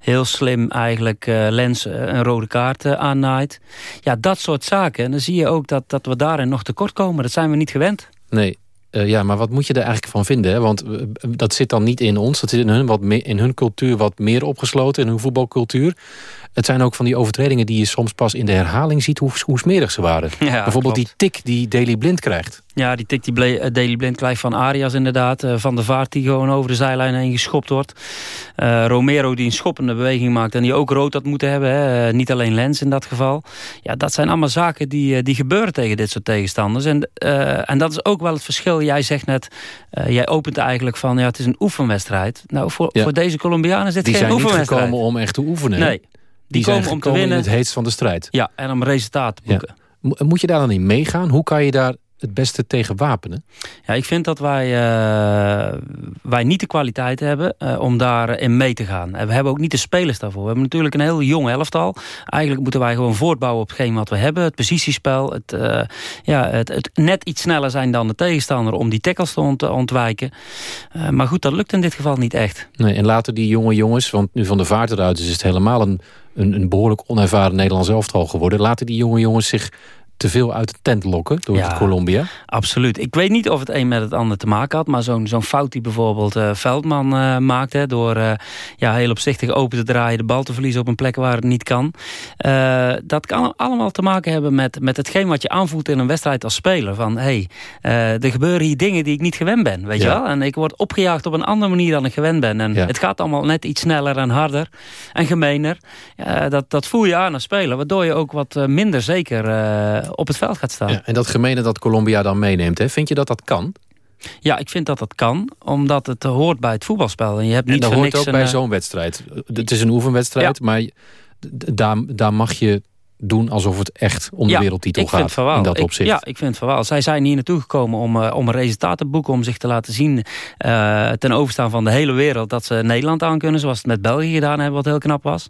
heel slim eigenlijk Lens een rode kaart aannaait. Ja, dat soort zaken. En dan zie je ook dat, dat we daarin nog tekort komen. Dat zijn we niet gewend.
Nee, ja, maar wat moet je er eigenlijk van vinden? Hè? Want dat zit dan niet in ons. Dat zit in hun, wat in hun cultuur wat meer opgesloten. In hun voetbalcultuur. Het zijn ook van die overtredingen die je soms pas in de herhaling ziet... hoe, hoe smerig ze waren. Bijvoorbeeld die tik die Daily Blind krijgt.
Ja, die tik die eh, Daily Blind krijgt van Arias inderdaad. Eh, van de Vaart die gewoon over de zijlijn heen geschopt wordt. Uh, Romero die een schoppende beweging maakt... en die ook rood had moeten hebben. Hè. niet alleen Lens in dat geval. Ja, dat zijn allemaal zaken die, die gebeuren tegen dit soort tegenstanders. En, uh, en dat is ook wel het verschil. Jij zegt net, jij opent eigenlijk van... ja, het is een oefenwedstrijd. Nou, voor, voor deze Colombianen is dit
die
geen oefenwedstrijd.
Die zijn niet gekomen om echt te oefenen.
Nee.
Die, die komen om te winnen. in het heetst van de strijd.
Ja, en om resultaat te boeken.
Moet je daar dan in meegaan? Hoe kan je daar het beste tegen wapenen?
Ja, ik vind dat wij, uh, wij niet de kwaliteit hebben uh, om daarin mee te gaan. En we hebben ook niet de spelers daarvoor. We hebben natuurlijk een heel jong elftal. Eigenlijk moeten wij gewoon voortbouwen op hetgeen wat we hebben. Het positiespel. Het, uh, ja, het, het, net iets sneller zijn dan de tegenstander om die tackles te ont ontwijken. maar goed, dat lukt in dit geval niet echt.
Nee, en laten die jonge jongens, want nu van de vaart eruit is het helemaal een, een, een behoorlijk onervaren Nederlands elftal geworden. Laten die jonge jongens zich te veel uit de tent lokken door ja, Colombia?
Absoluut. Ik weet niet of het een met het ander te maken had... maar zo'n zo'n fout die bijvoorbeeld uh, Veldman uh, maakte... door uh, ja, heel opzichtig open te draaien... de bal te verliezen op een plek waar het niet kan. dat kan allemaal te maken hebben met, met hetgeen wat je aanvoelt in een wedstrijd als speler. Van, hé, hey, er gebeuren hier dingen die ik niet gewend ben, weet ja. je wel? En ik word opgejaagd op een andere manier dan ik gewend ben. En ja. het gaat allemaal net iets sneller en harder en gemener. dat, dat voel je aan als speler, waardoor je ook wat minder zeker op het veld gaat staan. Ja,
en dat gemene dat Colombia dan meeneemt, hè? vind je dat dat kan?
Ja, ik vind dat dat kan, omdat het hoort bij het voetbalspel. En, je hebt niet
en dat hoort
niks
ook bij zo'n wedstrijd. Het is een oefenwedstrijd, ja. maar daar, daar mag je doen alsof het echt om de
ja,
wereldtitel
gaat
in dat
ik,
opzicht.
Ja, ik vind het wel. Zij zijn hier naartoe gekomen om, uh, om een resultaat te boeken... om zich te laten zien uh, ten overstaan van de hele wereld... dat ze Nederland aan kunnen, zoals het met België gedaan hebben... wat heel knap was.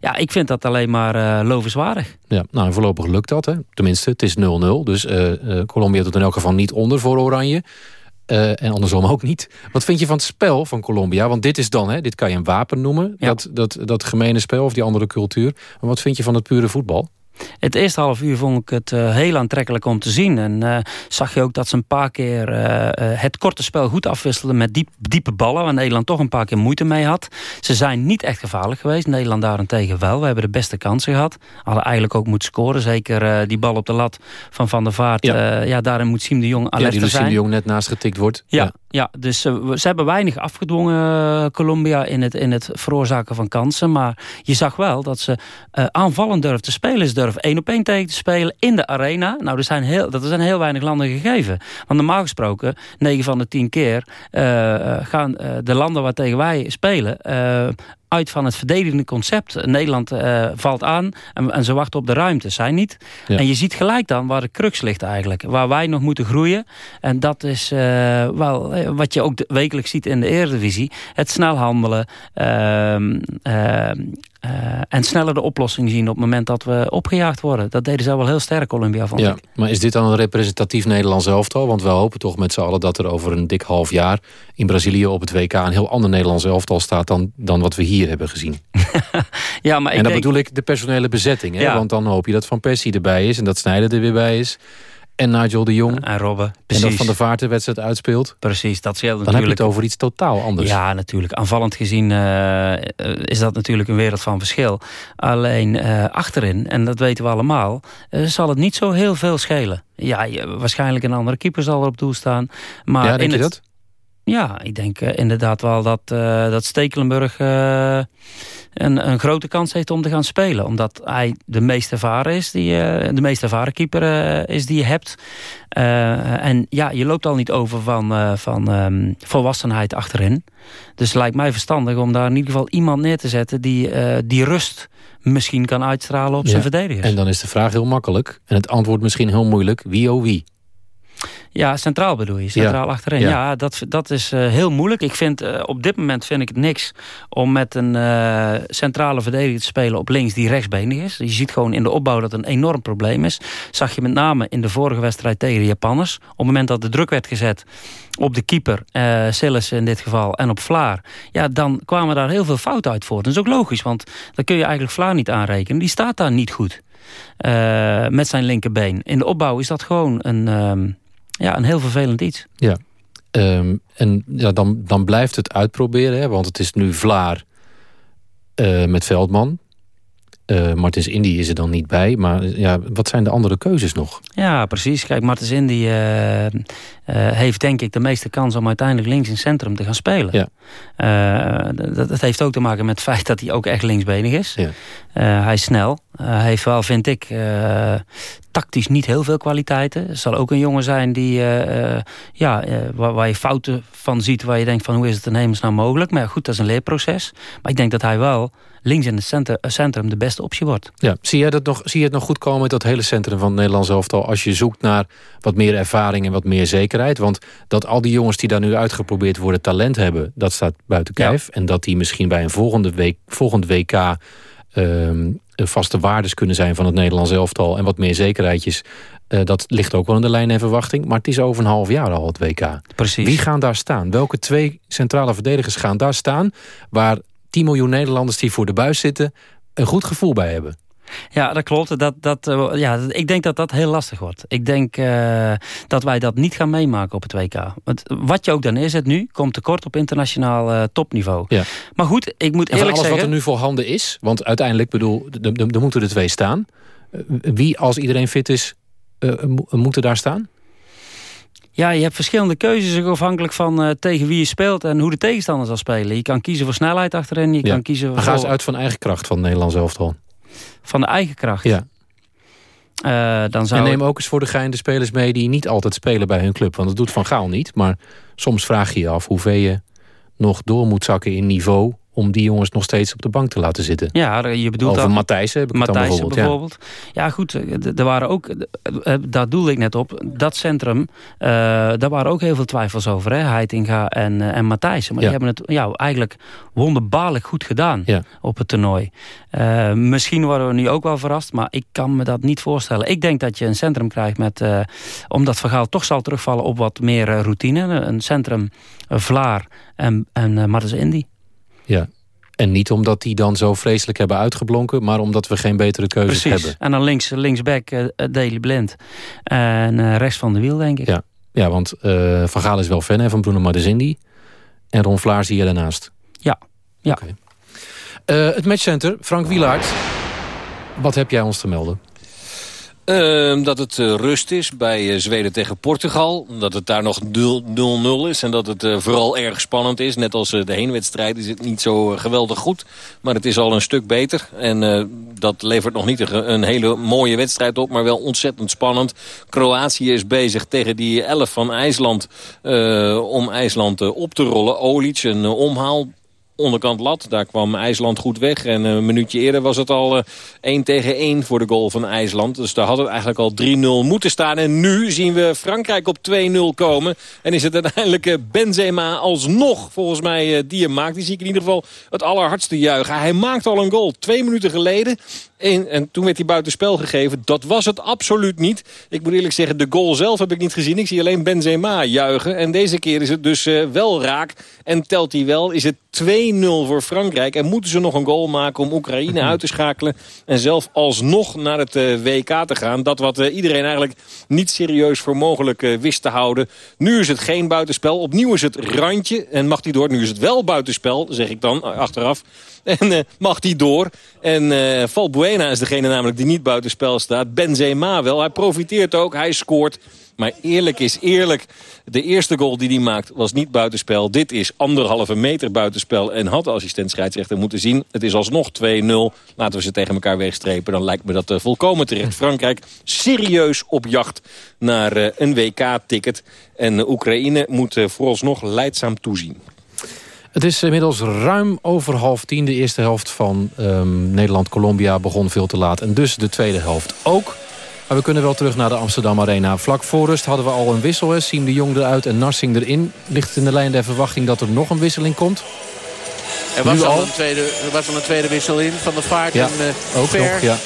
Ja, ik vind dat alleen maar uh, lovenswaardig.
Ja, nou, en voorlopig lukt dat. Hè? Tenminste, het is 0-0. Dus Colombia doet in elk geval niet onder voor Oranje. Uh, en andersom ook niet. Wat vind je van het spel van Colombia? Want dit is dan, hè, dit kan je een wapen noemen. Ja. Dat, dat, dat gemene spel of die andere cultuur. Maar wat vind je van het pure voetbal?
Het eerste half uur vond ik het uh, heel aantrekkelijk om te zien. En uh, zag je ook dat ze een paar keer uh, het korte spel goed afwisselden met diep, diepe ballen. Waar Nederland toch een paar keer moeite mee had. Ze zijn niet echt gevaarlijk geweest. Nederland daarentegen wel. We hebben de beste kansen gehad. Hadden eigenlijk ook moeten scoren. Zeker die bal op de lat van Van der Vaart. Ja, ja daarin moet Siem de Jong alert
ja, die
zijn.
De Jong net naast getikt wordt.
Ja, ja. ja dus ze hebben weinig afgedwongen Colombia in het, in het veroorzaken van kansen. Maar je zag wel dat ze aanvallend durfden te spelen. Durven één op één tegen te spelen in de arena. Nou, er zijn heel, dat zijn heel weinig landen gegeven. Want normaal gesproken, 9 van de 10 keer... Uh, gaan uh, de landen waar tegen wij spelen... Uh, uit van het verdedigende concept. Nederland uh, valt aan en, en, ze wachten op de ruimte. Zij niet. Ja. En je ziet gelijk dan waar de crux ligt eigenlijk. Waar wij nog moeten groeien. En dat is uh, wel uh, wat je ook wekelijks ziet in de Eredivisie. Het snel handelen. En sneller de oplossing zien op het moment dat we opgejaagd worden. Dat deden ze wel heel sterk, Colombia, vond ja, ik.
Maar is dit dan een representatief Nederlands elftal? Want we hopen toch met z'n allen dat er over een dik half jaar... in Brazilië op het WK een heel ander Nederlands elftal staat... dan, dan wat we hier hebben gezien.
ja, maar
ik en dan bedoel ik de personele bezetting. Hè? Want dan hoop je dat Van Persie erbij is en dat Snijder er weer bij is en Nigel de Jong.
En Robben,
precies. En dat Van de Vaart de wedstrijd uitspeelt.
Precies, dat scheelt
natuurlijk. Dan heb je het over iets totaal anders.
Ja, natuurlijk. Aanvallend gezien uh, is dat natuurlijk een wereld van verschil. Alleen uh, achterin, en dat weten we allemaal, uh, zal het niet zo heel veel schelen. Ja, waarschijnlijk een andere keeper zal er op doel staan. Maar
ja, denk
je
het... dat?
Ja, ik denk uh, inderdaad wel dat, uh, dat Stekelenburg uh, een, een grote kans heeft om te gaan spelen. Omdat hij de meest ervaren is, die, de meest ervaren keeper is die je hebt. en ja, je loopt al niet over van, van um, volwassenheid achterin. Dus lijkt mij verstandig om daar in ieder geval iemand neer te zetten... die, die rust misschien kan uitstralen op zijn verdedigers.
En dan is de vraag heel makkelijk. En het antwoord misschien heel moeilijk. Wie oh wie?
Ja, centraal bedoel je, centraal achterin. Ja, dat, dat is uh, heel moeilijk. Ik vind, uh, op dit moment vind ik het niks om met een uh, centrale verdediger te spelen op links die rechtsbenig is. Je ziet gewoon in de opbouw dat het een enorm probleem is. Zag je met name in de vorige wedstrijd tegen de Japanners. Op het moment dat de druk werd gezet op de keeper, uh, Sillis in dit geval, en op Vlaar. Ja, dan kwamen daar heel veel fouten uit voort. Dat is ook logisch, want dan kun je eigenlijk Vlaar niet aanrekenen. Die staat daar niet goed. met zijn linkerbeen. In de opbouw is dat gewoon een... Ehm, ja, een heel vervelend iets.
Ja, um, en ja, dan, dan blijft het uitproberen, hè, want het is nu Vlaar uh, met Veldman. Uh, Martins Indy is er dan niet bij. Maar ja, wat zijn de andere keuzes nog?
Ja, precies. Kijk, Martins Indy uh, uh, heeft denk ik de meeste kans om uiteindelijk links in het centrum te gaan spelen. Ja. dat, dat, heeft ook te maken met het feit dat hij ook echt linksbenig is. Ja. hij is snel. Hij heeft wel, vind ik, tactisch niet heel veel kwaliteiten. Er zal ook een jongen zijn die, ja, waar, waar, je fouten van ziet... waar je denkt van hoe is het in hemelsnaam mogelijk. Maar goed, dat is een leerproces. Maar ik denk dat hij wel links in het eh, centrum de beste optie wordt.
Ja, zie, jij dat nog, zie je het nog goed komen, dat hele centrum van het Nederlands elftal... als je zoekt naar wat meer ervaring en wat meer zekerheid? Want dat al die jongens die daar nu uitgeprobeerd worden talent hebben... dat staat buiten kijf. En dat die misschien bij een volgende week, volgend WK... Um, vaste waardes kunnen zijn van het Nederlands elftal... en wat meer zekerheidjes, uh, dat ligt ook wel in de lijn en verwachting. Maar het is over een half jaar al het WK.
Precies.
Wie gaan daar staan? Welke twee centrale verdedigers gaan daar staan... waar 10 miljoen Nederlanders die voor de buis zitten... een goed gevoel bij hebben.
Ja, dat klopt. Dat, dat, uh, ja, ik denk dat dat heel lastig wordt. Ik denk uh, dat wij dat niet gaan meemaken op het WK. Want wat je ook dan is het nu, komt tekort op internationaal uh, topniveau. Ja. Maar goed, ik moet eerlijk
alles
zeggen...
wat er nu voor handen is, want uiteindelijk bedoel, er moeten er twee staan. Wie, als iedereen fit is, moeten daar staan?
Ja, je hebt verschillende keuzes afhankelijk van uh, tegen wie je speelt en hoe de tegenstander zal spelen. Je kan kiezen voor snelheid achterin. Je kan kiezen
voor... ga eens uit van eigen kracht van het Nederlands elftal.
Van de eigen kracht?
Ja.
Uh, dan zou
en neem ook eens voor de gein de spelers mee die niet altijd spelen bij hun club. Want dat doet Van Gaal niet. Maar soms vraag je je af hoeveel je nog door moet zakken in niveau om die jongens nog steeds op de bank te laten zitten.
Ja, je bedoelt
Over dat... Matthijs heb ik Matthijs het dan bijvoorbeeld.
Ja. ja. goed, er waren ook, eh, daar doelde ik net op, dat centrum, uh, daar waren ook heel veel twijfels over, hè, Heitinga en, uh, en Matthijs. Maar die hebben het ja, eigenlijk wonderbaarlijk goed gedaan op het toernooi. Uh, misschien worden we nu ook wel verrast, maar ik kan me dat niet voorstellen. Ik denk dat je een centrum krijgt met, omdat Vergaal toch zal terugvallen op wat meer routine. Een centrum Vlaar en, en Martens Indy.
Ja. En niet omdat die dan zo vreselijk hebben uitgeblonken... maar omdat we geen betere keuzes
Precies.
hebben.
En dan links, linksback uh, Daily Blind. En uh, rechts van de wiel, denk ik.
Ja, ja want uh, Van Gaal is wel fan hè, van Bruno Martens En Ron Vlaar zie je daarnaast.
Ja. ja.
Okay. het matchcenter, Frank Wielaert. Wat heb jij ons te melden?
Uh, dat het uh, rust is bij uh, Zweden tegen Portugal. Dat het daar nog 0-0 is. En dat het eh, vooral erg spannend is. Net als de heenwedstrijd is het niet zo geweldig goed. Maar het is al een stuk beter. En dat levert nog niet een, een, hele mooie wedstrijd op. Maar wel ontzettend spannend. Kroatië is bezig tegen die 11 van IJsland. om IJsland op te rollen. Olic, een omhaal onderkant lat. Daar kwam IJsland goed weg. En een minuutje eerder was het al uh, 1 tegen 1 voor de goal van IJsland. Dus daar had het eigenlijk al 3-0 moeten staan. En nu zien we Frankrijk op 2-0 komen. En is het uiteindelijk Benzema alsnog, volgens mij, die hem maakt. Die zie ik in ieder geval het allerhardste juichen. Hij maakt al een goal twee minuten geleden. En, en toen werd hij buitenspel gegeven. Dat was het absoluut niet. Ik moet eerlijk zeggen, de goal zelf heb ik niet gezien. Ik zie alleen Benzema juichen. En deze keer is het dus wel raak. En telt hij wel, is het 2-0 voor Frankrijk. En moeten ze nog een goal maken om Oekraïne uit te schakelen. En zelf alsnog naar het uh, WK te gaan. Dat wat uh, iedereen eigenlijk niet serieus voor mogelijk wist te houden. Nu is het geen buitenspel. Opnieuw is het randje. En mag hij door. Nu is het wel buitenspel, zeg ik dan achteraf. En uh, mag hij door. En uh, Valbuena is degene namelijk die niet buitenspel staat. Benzema wel. Hij profiteert ook. Hij scoort. Maar eerlijk is eerlijk. De eerste goal die hij maakt was niet buitenspel. Dit is anderhalve meter buitenspel. En had de assistent scheidsrechter moeten zien. Het is alsnog 2-0. Laten we ze tegen elkaar wegstrepen. Dan lijkt me dat uh, volkomen terecht. Frankrijk serieus op jacht naar uh, een WK-ticket. En Oekraïne moet vooralsnog leidzaam toezien.
Het is inmiddels ruim over half tien. De eerste helft van um, Nederland-Colombia begon veel te laat. En dus de tweede helft ook. Maar we kunnen wel terug naar de Amsterdam Arena. Vlak voor rust hadden we al een wissel. Siem de Jong eruit en Narsing erin. Ligt het in de lijn der verwachting dat er nog een wisseling komt?
Er was, al, Een, tweede, er was al een tweede wissel in van de Vaart
ja,
en uh,
ook
Ver,
nog, ja.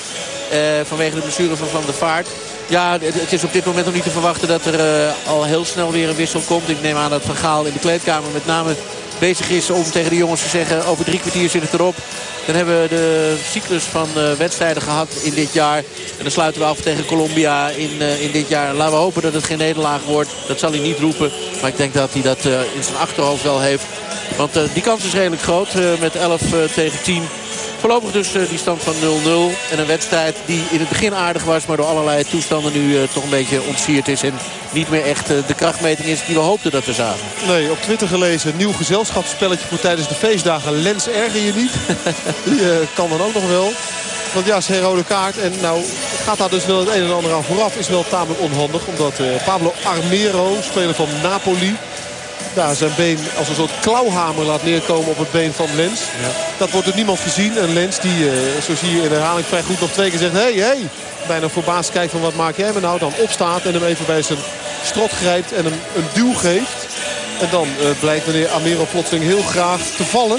uh, vanwege de blessure van Van de Vaart. Ja, het is op dit moment nog niet te verwachten dat er uh, al heel snel weer een wissel komt. Ik neem aan dat Van Gaal in de kleedkamer met name bezig is om tegen de jongens te zeggen... over drie kwartier zit het erop. Dan hebben we de cyclus van uh, wedstrijden gehad in dit jaar. En dan sluiten we af tegen Colombia in, uh, in dit jaar. Laten we hopen dat het geen nederlaag wordt. Dat zal hij niet roepen. Maar ik denk dat hij dat uh, in zijn achterhoofd wel heeft. Want die kans is redelijk groot. met 11 tegen 10 Voorlopig dus uh, die stand van 0-0. En een wedstrijd die in het begin aardig was. Maar door allerlei toestanden nu uh, toch een beetje ontsierd is. En niet meer echt uh, de krachtmeting is die we hoopten dat we zagen.
Nee, op Twitter gelezen. Nieuw gezelschapsspelletje voor tijdens de feestdagen. Lens erger je niet. die kan dan ook nog wel. Want ja, zijn rode kaart. En nou gaat daar dus wel het een en ander aan vooraf. Is wel tamelijk onhandig. Omdat Pablo Armero, speler van Napoli daar zijn been als een soort klauwhamer laat neerkomen op het been van Lens. Ja. Dat wordt door niemand gezien. En Lens die, uh, zo zie je in de herhaling vrij goed nog twee keer zegt... Hé, hey, hé, hey. bijna verbaasd kijkt van wat maak jij me nou. Dan opstaat en hem even bij zijn strot grijpt en hem een duw geeft. En dan uh, blijkt meneer Amero plotseling heel graag te vallen.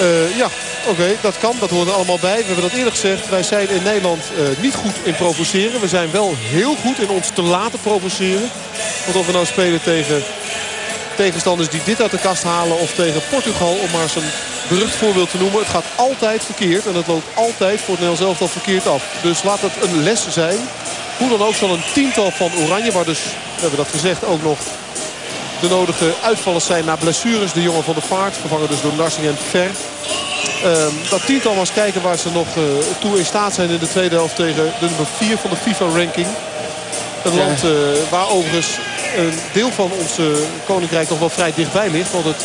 Uh, ja, oké, okay, dat kan. Dat hoort er allemaal bij. We hebben dat eerder gezegd. Wij zijn in Nederland uh, niet goed in provoceren. We zijn wel heel goed in ons te laten provoceren. Want of we nou spelen tegen tegenstanders die dit uit de kast halen. Of tegen Portugal, om maar een berucht voorbeeld te noemen. Het gaat altijd verkeerd. En het loopt altijd voor het Nederlands elftal verkeerd af. Dus laat het een les zijn. Hoe dan ook zal een tiental van Oranje. Waar dus, we hebben dat gezegd, ook nog de nodige uitvallers zijn na blessures. De jongen van de vaart, vervangen dus door Narsing en Ver. Um, dat tiental was kijken waar ze nog uh, toe in staat zijn in de tweede helft tegen de nummer 4 van de FIFA-ranking. Een land uh, waar overigens een deel van ons koninkrijk nog wel vrij dichtbij ligt. Want het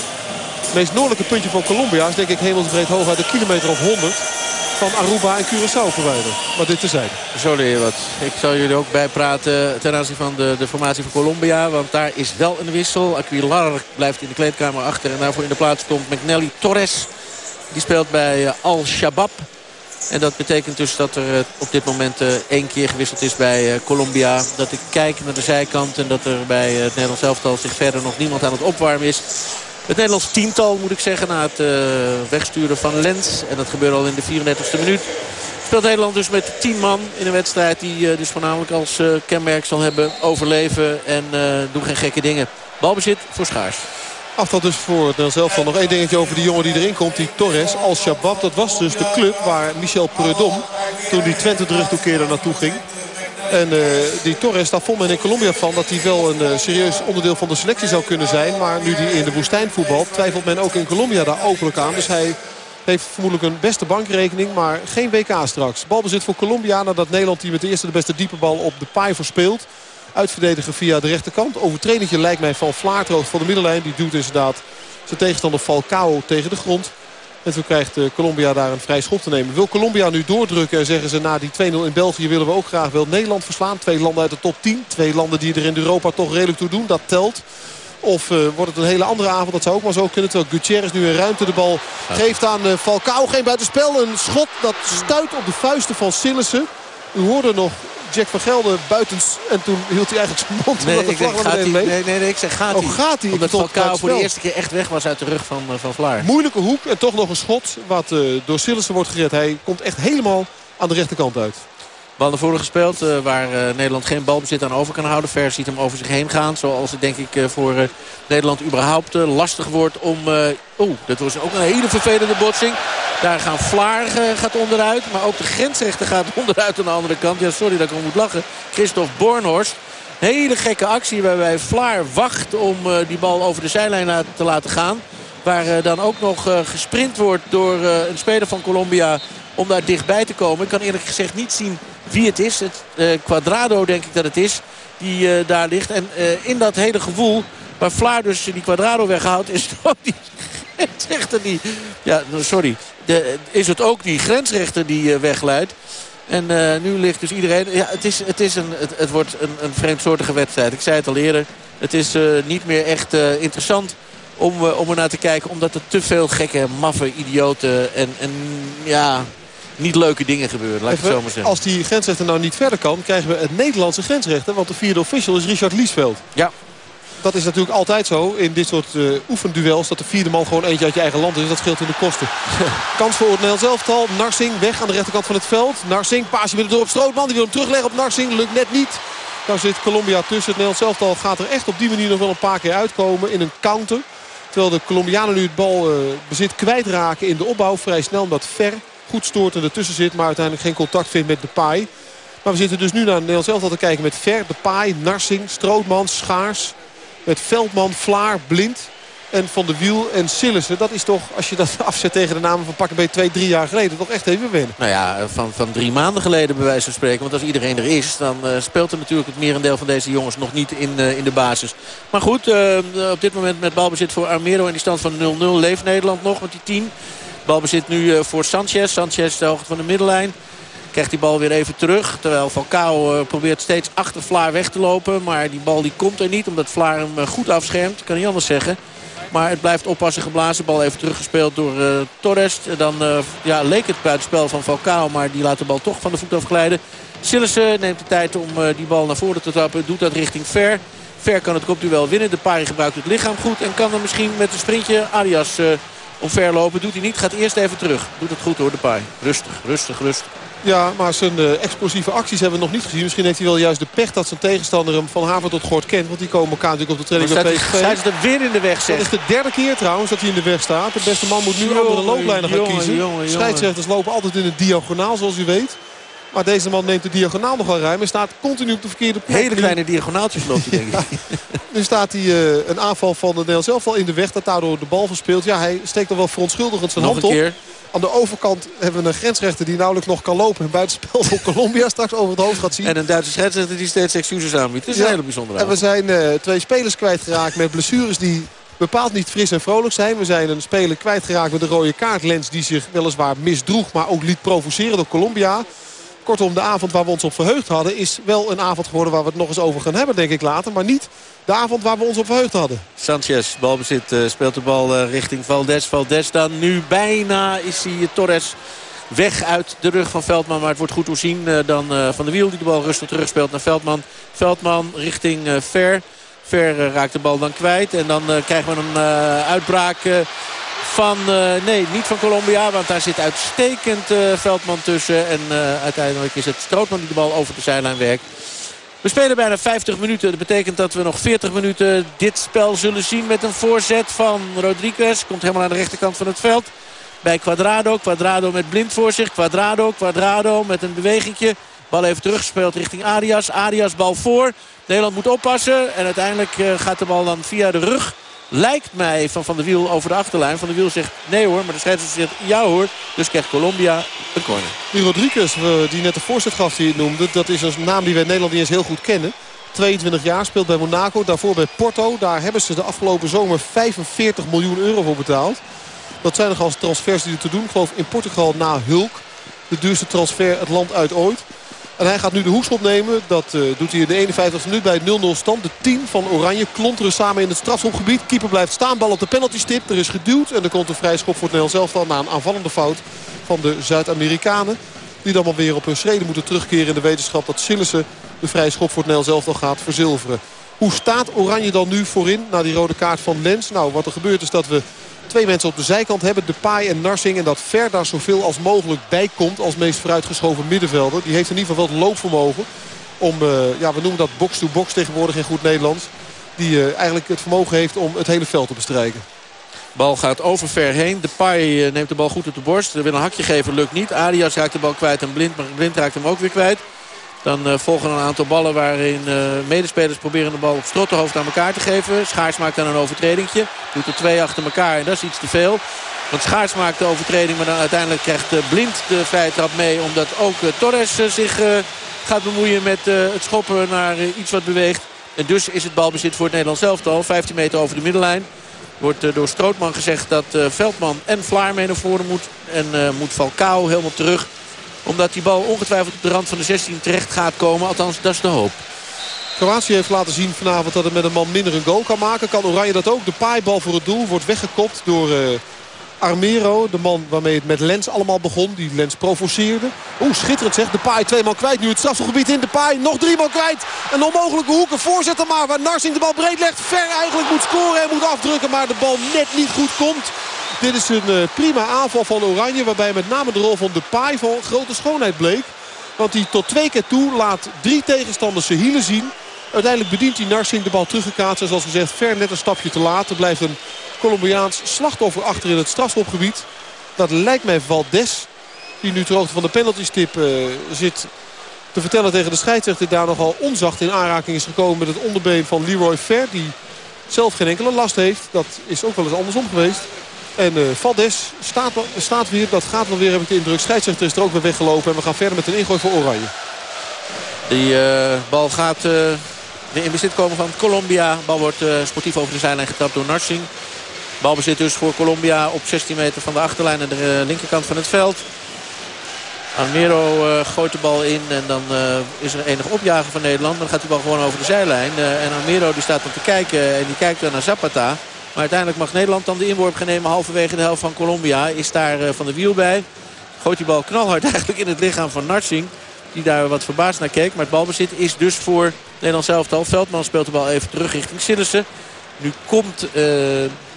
meest noordelijke puntje van Colombia is denk ik hemelsbreed hoog uit een kilometer of 100 van Aruba en Curaçao verwijderd. Maar dit te zijn.
Zo leer je wat. Ik zal jullie ook bijpraten ten aanzien van de, de formatie van Colombia. Want daar is wel een wissel. Aquilar blijft in de kleedkamer achter. En daarvoor in de plaats komt McNally Torres. Die speelt bij Al-Shabaab. En dat betekent dus dat er eh, op dit moment eh, één keer gewisseld is bij eh, Colombia. Dat ik kijk naar de zijkant en dat er bij het Nederlands elftal zich verder nog niemand aan het opwarmen is. Het Nederlands tiental moet ik zeggen na het wegsturen van Lens. En dat gebeurde al in de 34e minuut. Speelt Nederland dus met 10 man in een wedstrijd die dus voornamelijk als kenmerk zal hebben overleven. En doen geen gekke dingen. Balbezit voor Schaars.
Afstand dus voor het zelf van nog één dingetje over die jongen die erin komt. Die Torres Al-Shabaab. Dat was dus de club waar Michel Predom toen die Twente terug naartoe ging. En uh, die Torres, daar vond men in Colombia van dat hij wel een uh, serieus onderdeel van de selectie zou kunnen zijn. Maar nu hij in de woestijn voetbalt, twijfelt men ook in Colombia daar openlijk aan. Dus hij heeft vermoedelijk een beste bankrekening, maar geen WK straks. Balbezit voor Colombia nadat Nederland die met de eerste de beste diepe bal op de paai verspeelt. Uitverdedigen via de rechterkant. Overtredingje lijkt mij van Vlaartrood van de middenlijn. Die doet inderdaad zijn tegenstander Falcao tegen de grond. En toen krijgt uh, Colombia daar een vrij schot te nemen. Wil Colombia nu doordrukken en zeggen ze na die 2-0 in België willen we ook graag wel Nederland verslaan. Twee landen uit de top 10. Twee landen die er in Europa toch redelijk toe doen. Dat telt. Of uh, wordt het een hele andere avond? Dat zou ook maar zo kunnen. Terwijl Gutierrez nu in ruimte de bal geeft aan uh, Falcao. Geen buitenspel. Een schot dat stuit op de vuisten van Sillissen. U hoorde nog Jack van Gelder buitens. En toen hield hij eigenlijk zijn mond.
Nee, ik denk, gaat hij, nee, nee, nee, ik zeg gaat
hij. Oh, gaat hij?
Omdat Falcao voor de eerste keer echt weg was uit de rug van, uh, van Vlaar.
Moeilijke hoek en toch nog een schot wat uh, door Sillissen wordt gered. Hij komt echt helemaal aan de rechterkant uit.
Bal naar gespeeld uh, waar uh, Nederland geen balbezit aan over kan houden. Ver ziet hem over zich heen gaan. Zoals het denk ik uh, voor Nederland überhaupt lastig wordt om... Oeh, dat was ook een hele vervelende botsing. Daar gaan Vlaar gaat onderuit. Maar ook de grensrechter gaat onderuit aan de andere kant. Ja, sorry dat ik om moet lachen. Christophe Bornhorst. Hele gekke actie waarbij Vlaar wacht om die bal over de zijlijn te laten gaan. Waar dan ook nog gesprint wordt door een speler van Colombia om daar dichtbij te komen. Ik kan eerlijk gezegd niet zien wie het is. Het uh, Quadrado denk ik dat het is die uh, daar ligt. En uh, in dat hele gevoel waar Vlaar dus die Quadrado weghaalt... is het ook die grensrechter die... Ja, sorry. De, is het ook die grensrechter die wegleidt. En nu ligt dus iedereen... Ja, het, is, het, is een, het, het wordt een, een vreemdsoortige wedstrijd. Ik zei het al eerder. Het is niet meer echt interessant om, om er naar te kijken. Omdat er te veel gekke, maffe, idioten en, en ja, niet leuke dingen gebeuren. Laat ik het zo maar zeggen.
Als die grensrechter nou niet verder kan, krijgen we het Nederlandse grensrechter. Want de vierde official is Richard Liesveld.
Ja.
Dat is natuurlijk altijd zo in dit soort uh, oefenduels. Dat de vierde man gewoon eentje uit je eigen land is. Dat scheelt in de kosten. Kans voor het Nederlands elftal. Narsing weg aan de rechterkant van het veld. Narsing, paasje willen door op Strootman. Die wil hem terugleggen op Narsing. Lukt net niet. Nou zit Colombia tussen. Het Nederlands elftal gaat er echt op die manier nog wel een paar keer uitkomen. In een counter. Terwijl de Colombianen nu het balbezit uh, kwijtraken in de opbouw. Vrij snel omdat ver goed stoort en ertussen zit. Maar uiteindelijk geen contact vindt met de paai. Maar we zitten dus nu naar Nederlands elftal te kijken met Ver, de paai, Narsing, Strootman, Schaars. Met Veldman, Vlaar, Blind en Van de Wiel en Sillissen. Dat is toch, als je dat afzet tegen de namen van pakken bij twee, drie jaar geleden... toch echt even winnen.
Nou ja, van, van drie maanden geleden bij wijze van spreken. Want als iedereen er is, dan uh, speelt er natuurlijk het merendeel van deze jongens nog niet in, uh, in de basis. Maar goed, uh, op dit moment met balbezit voor Armero en die stand van 0-0 leeft Nederland nog met die 10. Balbezit nu eh, voor Sanchez. Sanchez de hoogte van de middenlijn. Krijgt die bal weer even terug. Terwijl Falcao eh, probeert steeds achter Vlaar weg te lopen. Maar die bal die komt er niet. Omdat Vlaar hem eh, goed afschermt. Kan niet anders zeggen. Maar het blijft oppassen geblazen. Bal even teruggespeeld door Torres. Dan uh, ja, leek het buitenspel van Falcao. Maar die laat de bal toch van de voet afglijden. Sillissen neemt de tijd om die bal naar voren te trappen. Doet dat richting Ver. Ver kan het kopduel winnen. De pari gebruikt het lichaam goed. En kan dan misschien met een sprintje Arias omverlopen. Doet hij niet, gaat eerst even terug. Doet het goed hoor, de paai. Rustig, rustig, rustig.
Ja, maar zijn uh, explosieve acties hebben we nog niet gezien. Misschien heeft hij wel juist de pech dat zijn tegenstander hem van Haver tot Gort kent. Want die komen elkaar natuurlijk op de training
bij PSV. Hij is er weer in de weg, zeg.
Dat is de derde keer trouwens dat hij in de weg staat. De beste man moet nu jongen, andere looplijnen gaan jongen, kiezen. Jongen, Scheidsrechters lopen altijd in een diagonaal, zoals u weet. Maar deze man neemt de diagonaal nogal ruim en staat continu op de verkeerde plek.
Hele kleine diagonaaltjes loopt hij, denk ik.
nu staat hij uh, een aanval van de Nederlands elftal in de weg. Dat daardoor de bal verspeelt. Ja, hij steekt er wel verontschuldigend zijn
nog
hand op.
Keer.
Aan de overkant hebben we een grensrechter die nauwelijks nog kan lopen. En buitenspel voor Colombia straks over het hoofd gaat zien.
En een Duitse grensrechter die steeds excuses aanbiedt. Dat is ja. een hele bijzondere
En we zijn uh, twee spelers kwijtgeraakt met blessures die bepaald niet fris en vrolijk zijn. We zijn een speler kwijtgeraakt met een rode kaartlens die zich weliswaar misdroeg. Maar ook liet provoceren door Colombia. Kortom, de avond waar we ons op verheugd hadden... is wel een avond geworden waar we het nog eens over gaan hebben, denk ik later. Maar niet de avond waar we ons op verheugd hadden.
Sanchez, balbezit, uh, speelt de bal uh, richting Valdes. Valdes dan nu bijna is hij uh, Torres weg uit de rug van Veldman. Maar het wordt goed doorzien dan Van de Wiel die de bal rustig terugspeelt naar Veldman. Veldman richting Ver. Ver raakt de bal dan kwijt. En dan krijgen we een uitbraak van, uh, nee, niet van Colombia. Want daar zit uitstekend uh, Veldman tussen. En uh, uiteindelijk is het Strootman die de bal over de zijlijn werkt. We spelen bijna 50 minuten. Dat betekent dat we nog 40 minuten dit spel zullen zien met een voorzet van Rodriguez. Komt helemaal aan de rechterkant van het veld. Bij Quadrado. Quadrado met blind voor zich. Quadrado, Quadrado met een bewegingje. Bal even teruggespeeld richting Arias. Arias bal voor. Nederland moet oppassen. En uiteindelijk gaat de bal dan via de rug lijkt mij van Van der Wiel over de achterlijn. Van der Wiel zegt nee hoor, maar de scheidsrechter zegt ja hoor. Dus krijgt Colombia een corner.
Die Rodriguez, die net de voorzet gaf die het noemde. Dat is een naam die wij in Nederland niet eens heel goed kennen. 22 jaar, speelt bij Monaco. Daarvoor bij Porto. Daar hebben ze de afgelopen zomer 45 miljoen euro voor betaald. Dat zijn nog als transfers die er te doen. Ik geloof in Portugal na Hulk. De duurste transfer het land uit ooit. En hij gaat nu de hoekschop nemen. Dat uh, doet hij in de 51e minuut bij 0-0 stand. De 10 van Oranje klonteren samen in het strafschopgebied. Keeper blijft staan. Bal op de penaltystip. Er is geduwd. En er komt een vrij schop voor het Nederlands elftal. Na een aanvallende fout van de Zuid-Amerikanen. Die dan maar weer op hun schreden moeten terugkeren in de wetenschap dat Sillissen de vrije schop voor het Nederlands elftal gaat verzilveren. Hoe staat Oranje dan nu voorin na die rode kaart van Lens? Nou, wat er gebeurt is dat we twee mensen op de zijkant hebben. De Paai en Narsing. En dat Ver daar zoveel als mogelijk bij komt als meest vooruitgeschoven middenvelder. Die heeft in ieder geval wel loopvermogen. Om, uh, ja, we noemen dat box-to-box tegenwoordig in goed Nederlands. Die uh, eigenlijk het vermogen heeft om het hele veld te bestrijken.
Bal gaat over ver heen. De Pai uh, neemt de bal goed op de borst. Wil een hakje geven, lukt niet. Arias raakt de bal kwijt en Blind, maar Blind raakt hem ook weer kwijt. Dan uh, volgen een aantal ballen waarin uh, medespelers proberen de bal op strottenhoofd aan elkaar te geven. Schaars maakt dan een overtredingje. Doet er twee achter elkaar en dat is iets te veel. Want Schaars maakt de overtreding, maar dan uiteindelijk krijgt uh, Blind de vrije trap mee. Omdat ook Torres zich gaat bemoeien met het schoppen naar iets wat beweegt. En dus is het balbezit voor het Nederlands elftal. 15 meter over de middenlijn. Wordt door Strootman gezegd dat Veldman en Vlaar mee naar voren moet. En moet Falcao helemaal terug omdat die bal ongetwijfeld op de rand van de 16 terecht gaat komen. Althans, dat is de hoop.
Kroatië heeft laten zien vanavond dat het met een man minder een goal kan maken. Kan Oranje dat ook? De paaibal voor het doel wordt weggekopt door uh, Armero. De man waarmee het met Lens allemaal begon. Die Lens provoceerde. Oeh, schitterend zeg. De paai twee man kwijt. Nu het strafgebied in. De paai nog drie man kwijt. Een onmogelijke hoek. Een voorzetter maar waar Narsing de bal breed legt. Ver eigenlijk moet scoren en moet afdrukken. Maar de bal net niet goed komt. Dit is een uh, prima aanval van Oranje. Waarbij met name de rol van de van grote schoonheid bleek. Want hij tot twee keer toe laat drie tegenstanders zijn hielen zien. Uiteindelijk bedient hij Narsing de bal teruggekaatst. Zoals gezegd ver net een stapje te laat. Er blijft een Colombiaans slachtoffer achter in het strafschopgebied. Dat lijkt mij Valdes. Die nu ter hoogte van de penaltystip uh, zit te vertellen tegen de scheidsrechter. Daar nogal onzacht in aanraking is gekomen met het onderbeen van Leroy Fer. Die zelf geen enkele last heeft. Dat is ook wel eens andersom geweest. En uh, Valdes staat, staat weer. Dat gaat wel weer, heb ik de indruk. Scheidsrechter is er ook weer weggelopen. En we gaan verder met een ingooi voor Oranje.
Die uh, bal gaat weer in bezit komen van Colombia. Bal wordt sportief over de zijlijn getapt door Narsing. Balbezit dus voor Colombia op 16 meter van de achterlijn aan de linkerkant van het veld. Almero uh, gooit de bal in en dan is er enig opjagen van Nederland. Dan gaat die bal gewoon over de zijlijn. En Almero die staat dan te kijken en die kijkt dan naar Zapata. Maar uiteindelijk mag Nederland dan de inworp gaan nemen halverwege de helft van Colombia. Is daar van de wiel bij. Gooit die bal knalhard eigenlijk in het lichaam van Narsing. Die daar wat verbaasd naar keek. Maar het balbezit is dus voor Nederland zelftal. Veldman speelt de bal even terug richting Sillissen. Nu komt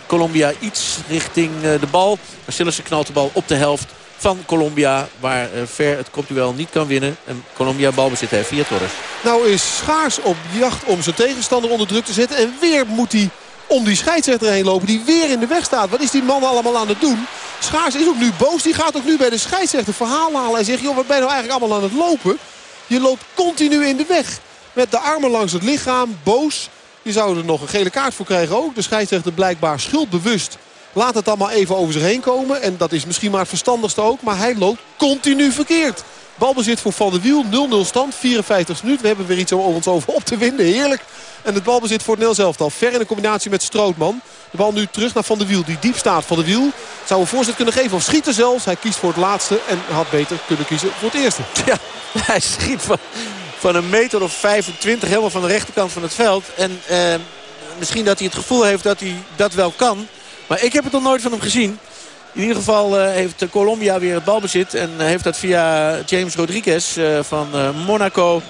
Colombia iets richting de bal. Maar Sillissen knalt de bal op de helft van Colombia. Waar Ver het kopduel niet kan winnen. En Colombia balbezit heeft via Torres.
Nou is Schaars op jacht om zijn tegenstander onder druk te zetten. En weer moet hij om die scheidsrechter heen lopen. Die weer in de weg staat. Wat is die man allemaal aan het doen? Schaars is ook nu boos. Die gaat ook nu bij de scheidsrechter verhaal halen. En zegt, joh, wat ben je nou eigenlijk allemaal aan het lopen? Je loopt continu in de weg. Met de armen langs het lichaam. Boos. Je zou er nog een gele kaart voor krijgen ook. De scheidsrechter blijkbaar schuldbewust. Laat het allemaal even over zich heen komen. En dat is misschien maar het verstandigste ook. Maar hij loopt continu verkeerd. Balbezit voor Van der Wiel. 0-0 stand. 54 minuten. We hebben weer iets om ons over op te winden. Heerlijk. En het balbezit voor het Nederlands elftal. Ver in de combinatie met Strootman. De bal nu terug naar Van der Wiel. Die diep staat. Van der Wiel zou een voorzet kunnen geven. Of schieten zelfs. Hij kiest voor het laatste. En had beter kunnen kiezen voor het eerste.
Ja, hij schiet van, van een meter of 25. Helemaal van de rechterkant van het veld. En eh, misschien dat hij het gevoel heeft dat hij dat wel kan. Maar ik heb het nog nooit van hem gezien. In ieder geval uh, heeft Colombia weer het balbezit. En uh, heeft dat via James Rodriguez uh, van Monaco.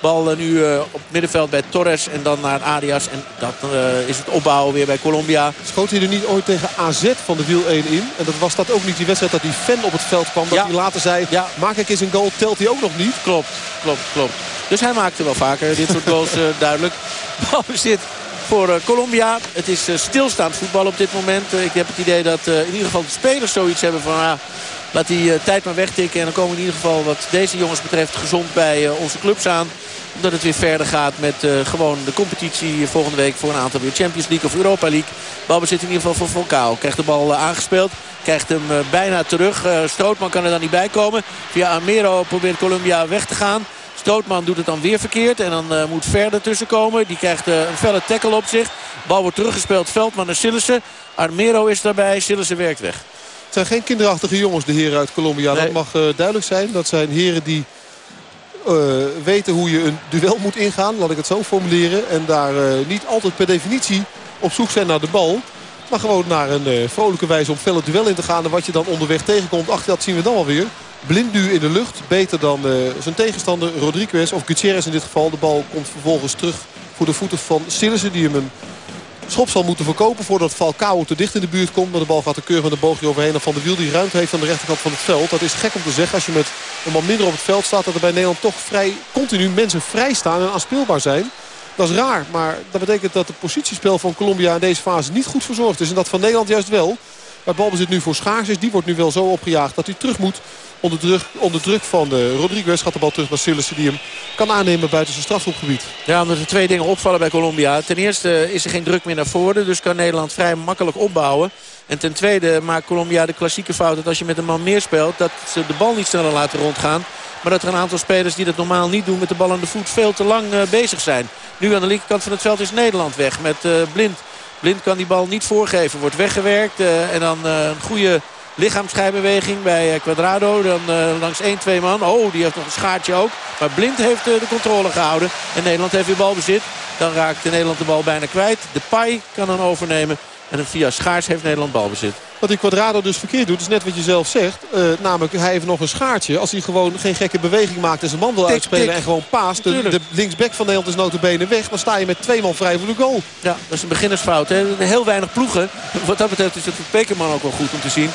Bal nu op het middenveld bij Torres en dan naar Arias. En dat is het opbouwen weer bij Colombia.
Schoot hij er niet ooit tegen AZ van de wiel 1 in? En dat was dat ook niet die wedstrijd dat die fan op het veld kwam. Dat ja. hij later zei, ja. maak ik eens een goal, telt hij ook nog niet?
Klopt, klopt, klopt. Dus hij maakte wel vaker dit soort goals duidelijk. Balbezit voor uh, Colombia. Het is uh, stilstaand voetbal op dit moment. Uh, ik heb het idee dat in ieder geval de spelers zoiets hebben van... Ah, laat die tijd maar wegtikken. En dan komen we in ieder geval wat deze jongens betreft gezond bij onze clubs aan. Omdat het weer verder gaat met gewoon de competitie volgende week voor een aantal weer Champions League of Europa League. Balbezit in ieder geval voor Volcao. Krijgt de bal aangespeeld. Krijgt hem bijna terug. Strootman kan er dan niet bij komen. Via Amero probeert Colombia weg te gaan. Strootman doet het dan weer verkeerd. En dan uh, moet Verder tussenkomen. Die krijgt uh, een felle tackle op zich. Bal wordt teruggespeeld. Veldman naar Sillissen. Armero is daarbij. Sillissen werkt weg.
Het zijn geen kinderachtige jongens, de heren uit Colombia. Nee. Dat mag uh, duidelijk zijn. Dat zijn heren die weten hoe je een duel moet ingaan. Laat ik het zo formuleren. En daar niet altijd per definitie op zoek zijn naar de bal. Maar gewoon naar een vrolijke wijze om felle duel in te gaan. En wat je dan onderweg tegenkomt, ach dat zien we dan alweer. Blind in de lucht. Beter dan zijn tegenstander Rodriguez of Gutierrez in dit geval. De bal komt vervolgens terug voor de voeten van Sillissen. Die hem een schop zal moeten verkopen voordat Falcao te dicht in de buurt komt. Maar de bal gaat de keur met een boogje overheen. En Van de Wiel die ruimte heeft aan de rechterkant van het veld. Dat is gek om te zeggen als je met een man minder op het veld staat. Dat er bij Nederland toch vrij continu mensen vrij staan en aanspeelbaar zijn. Dat is raar, maar dat betekent dat het positiespel van Colombia in deze fase niet goed verzorgd is. En dat van Nederland juist wel. Maar balbezit nu voor Schaars is. Die wordt nu wel zo opgejaagd dat hij terug moet. Onder druk, onder druk van de Rodriguez gaat de bal terug naar Sillissen. Die hem kan aannemen buiten zijn strafschopgebied.
Ja, omdat er twee dingen opvallen bij Colombia. Ten eerste is er geen druk meer naar voren. Dus kan Nederland vrij makkelijk opbouwen. En ten tweede maakt Colombia de klassieke fout dat als je met een man meer speelt... dat ze de bal niet sneller laten rondgaan. Maar dat er een aantal spelers die dat normaal niet doen met de bal aan de voet veel te lang uh, bezig zijn. Nu aan de linkerkant van het veld is Nederland weg met uh, Blind. Blind kan die bal niet voorgeven. Wordt weggewerkt. Uh, en dan een goede lichaamsschijbeweging bij Quadrado. Dan langs 1, 2 man. Oh, die heeft nog een schaartje ook. Maar Blind heeft de controle gehouden. En Nederland heeft weer balbezit. Dan raakt Nederland de bal bijna kwijt. De Pai kan dan overnemen. En via Schaars heeft Nederland balbezit.
Wat die Quadrado dus verkeerd doet, is net wat je zelf zegt. Uh, namelijk, hij heeft nog een schaartje. Als hij gewoon geen gekke beweging maakt en zijn man wil uitspelen en gewoon paast. De, de, linksback van Nederland is notabene weg. Dan sta je met twee man vrij voor de goal.
Ja, dat is een beginnersfout. Hè? Heel weinig ploegen. Wat dat betreft is het voor Pekerman ook wel goed om te zien.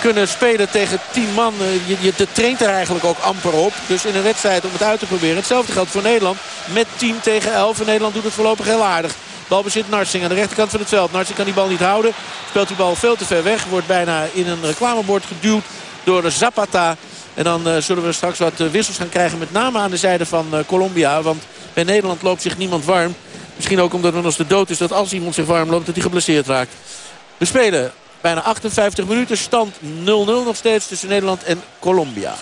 Kunnen spelen tegen tien man. Eh, je, je traint er eigenlijk ook amper op. Dus in een wedstrijd om het uit te proberen. Hetzelfde geldt voor Nederland. Met 10 tegen 11. En Nederland doet het voorlopig heel aardig. Balbezit Narsing aan de rechterkant van het veld. Narsing kan die bal niet houden. Speelt die bal veel te ver weg. Wordt bijna in een reclamebord geduwd door Zapata. En dan uh, zullen we straks wat uh, wissels gaan krijgen. Met name aan de zijde van uh, Colombia. Want bij Nederland loopt zich niemand warm. Misschien ook omdat het als de dood is dat als iemand zich warm loopt... dat hij geblesseerd raakt. We spelen bijna 58 minuten. Stand 0-0 nog steeds tussen Nederland en Colombia.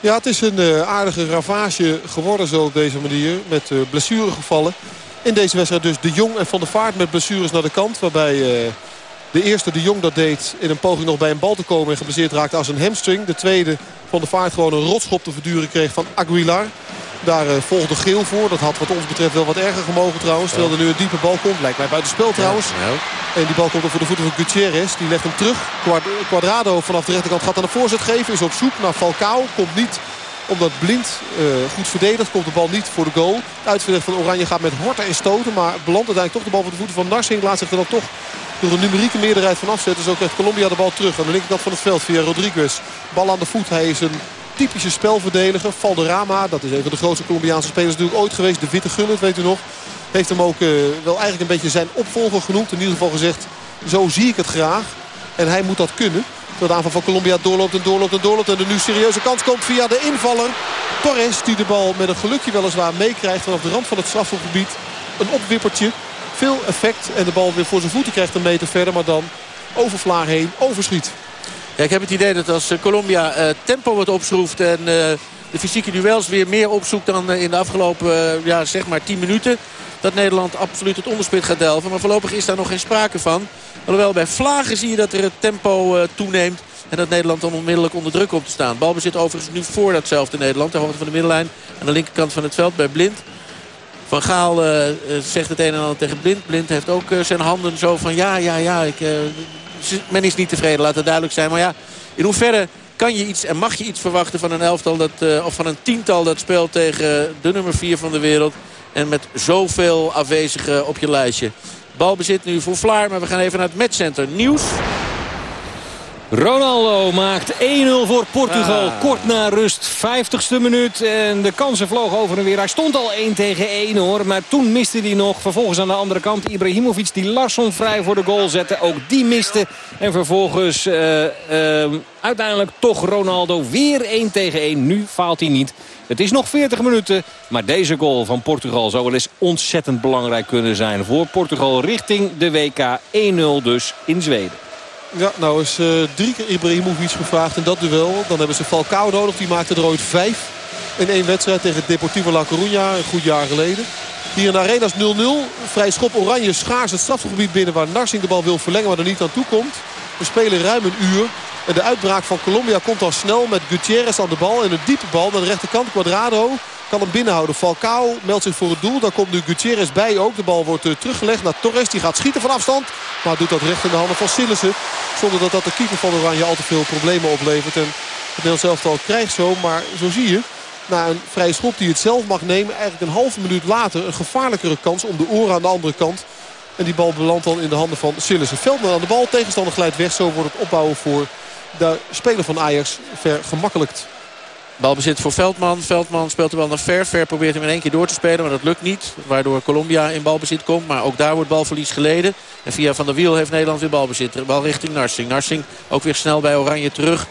Ja, het is een aardige ravage geworden zo op deze manier. Met blessuregevallen. In deze wedstrijd dus De Jong en Van der Vaart met blessures naar de kant. Waarbij uh, de eerste De Jong dat deed in een poging nog bij een bal te komen. En geblesseerd raakte als een hamstring. De tweede Van der Vaart gewoon een rotschop te verduren kreeg van Aguilar. Daar uh, volgde geel voor. Dat had wat ons betreft wel wat erger gemogen trouwens. Terwijl er nu een diepe bal komt. Lijkt mij buiten spel trouwens. En die bal komt er voor de voeten van Gutierrez. Die legt hem terug. Quadrado vanaf de rechterkant gaat aan de voorzet geven. Is op zoek naar Falcao. Komt niet omdat Blind uh, goed verdedigt, komt de bal niet voor de goal. De van Oranje gaat met horten en stoten. Maar belandt uiteindelijk toch de bal voor de voeten van Narsing. Laat zich er dan toch door een numerieke meerderheid van afzetten. Zo krijgt Colombia de bal terug aan de linkerkant van het veld via Rodriguez. Bal aan de voet. Hij is een typische spelverdediger. Valderrama, dat is een van de grootste Colombiaanse spelers natuurlijk ooit geweest. De Witte Gullit, weet u nog. Heeft hem ook uh, wel eigenlijk een beetje zijn opvolger genoemd. In ieder geval gezegd, zo zie ik het graag. En hij moet dat kunnen. Terwijl de aanval van Colombia doorloopt en doorloopt en doorloopt. En de nu serieuze kans komt via de invaller. Torres die de bal met een gelukje weliswaar meekrijgt vanaf de rand van het strafschopgebied. Een opwippertje. Veel effect. En de bal weer voor zijn voeten krijgt een meter verder. Maar dan over Vlaar heen overschiet.
Ja, ik heb het idee dat als Colombia uh, tempo wordt opschroeft en uh, de fysieke duels weer meer opzoekt dan uh, in de afgelopen ja, zeg maar 10 minuten. Dat Nederland absoluut het onderspit gaat delven. Maar voorlopig is daar nog geen sprake van. Alhoewel bij Vlagen zie je dat er het tempo uh, toeneemt. En dat Nederland dan onmiddellijk onder druk komt te staan. Balbezit overigens nu voor datzelfde Nederland. Ter hoogte van de middenlijn. Aan de linkerkant van het veld bij Blind. Van Gaal uh, zegt het een en ander tegen Blind. Blind heeft ook uh, zijn handen zo van ja, ja, ja. Ik, men is niet tevreden, laat het duidelijk zijn. Maar ja, in hoeverre kan je iets en mag je iets verwachten van een elftal dat, of van een tiental dat speelt tegen de nummer 4 van de wereld. En met zoveel afwezigen op je lijstje. Balbezit nu voor Vlaar, maar we gaan even naar het matchcenter. Nieuws.
Ronaldo maakt 1-0 voor Portugal. Ah. Kort na rust, 50ste minuut. En de kansen vlogen over en weer. Hij stond al 1 tegen 1 hoor. Maar toen miste hij nog. Vervolgens aan de andere kant Ibrahimovic die Larsson vrij voor de goal zette. Ook die miste. En vervolgens uh, uh, uiteindelijk toch Ronaldo weer 1 tegen 1. Nu faalt hij niet. Het is nog 40 minuten, maar deze goal van Portugal zou wel eens ontzettend belangrijk kunnen zijn. Voor Portugal richting de WK 1-0 dus in Zweden.
Ja, nou is uh, drie keer Ibrahimovic gevraagd in dat duel. Dan hebben ze Falcao nodig, die maakte er ooit vijf in één wedstrijd tegen Deportivo La Coruña, een goed jaar geleden. Hier in de arena is 0-0. Vrij schop Oranje schaars het strafgebied binnen waar Narsing de bal wil verlengen, maar er niet aan toe komt. We spelen ruim een uur. En de uitbraak van Colombia komt al snel met Gutierrez aan de bal. En een diepe bal naar de rechterkant. Quadrado kan hem binnenhouden. Falcao meldt zich voor het doel. Daar komt nu Gutierrez bij ook. De bal wordt teruggelegd naar Torres. Die gaat schieten van afstand. Maar doet dat recht in de handen van Sillissen. Zonder dat dat de keeper van Oranje al te veel problemen oplevert. En het Nederlands elftal krijgt zo. Maar zo zie je na een vrije schop die het zelf mag nemen. Eigenlijk een halve minuut later een gevaarlijkere kans om de oren aan de andere kant. En die bal belandt dan in de handen van Sillissen. Veldman aan de bal, tegenstander glijdt weg. Zo wordt het opbouwen voor de speler van Ajax vergemakkelijkt.
Balbezit voor Veldman. Veldman speelt er wel naar Ver. Ver probeert hem in één keer door te spelen, maar dat lukt niet. Waardoor Colombia in balbezit komt. Maar ook daar wordt balverlies geleden. En via Van der Wiel heeft Nederland weer balbezit. Bal richting Narsing. Narsing ook weer snel bij Oranje terug.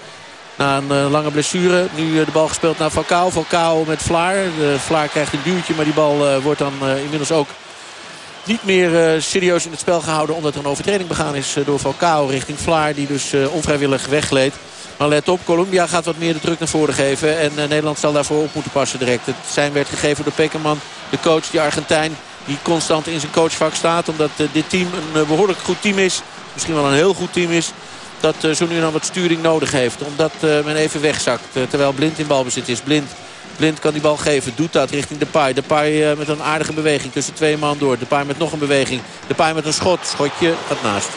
Na een uh, lange blessure. Nu uh, de bal gespeeld naar Falcao. Falcao met Vlaar. De Vlaar krijgt een duwtje. Maar die bal uh, wordt dan inmiddels ook niet meer serieus in het spel gehouden. Omdat er een overtreding begaan is door Falcao richting Vlaar. Die dus onvrijwillig weggleed. Maar let op, Colombia gaat wat meer de druk naar voren geven. En Nederland zal daarvoor op moeten passen direct. Het zijn werd gegeven door Pekkerman. De coach, die Argentijn. Die constant in zijn coachvak staat. Omdat dit team een behoorlijk goed team is. Misschien wel een heel goed team is dat zo nu dan wat sturing nodig heeft. Omdat men even wegzakt. Terwijl Blind in balbezit is. Blind, Blind kan die bal geven. Doet dat richting de De Depay met een aardige beweging tussen twee man door. De Depay met nog een beweging. De Depay met een schot. Schotje gaat naast.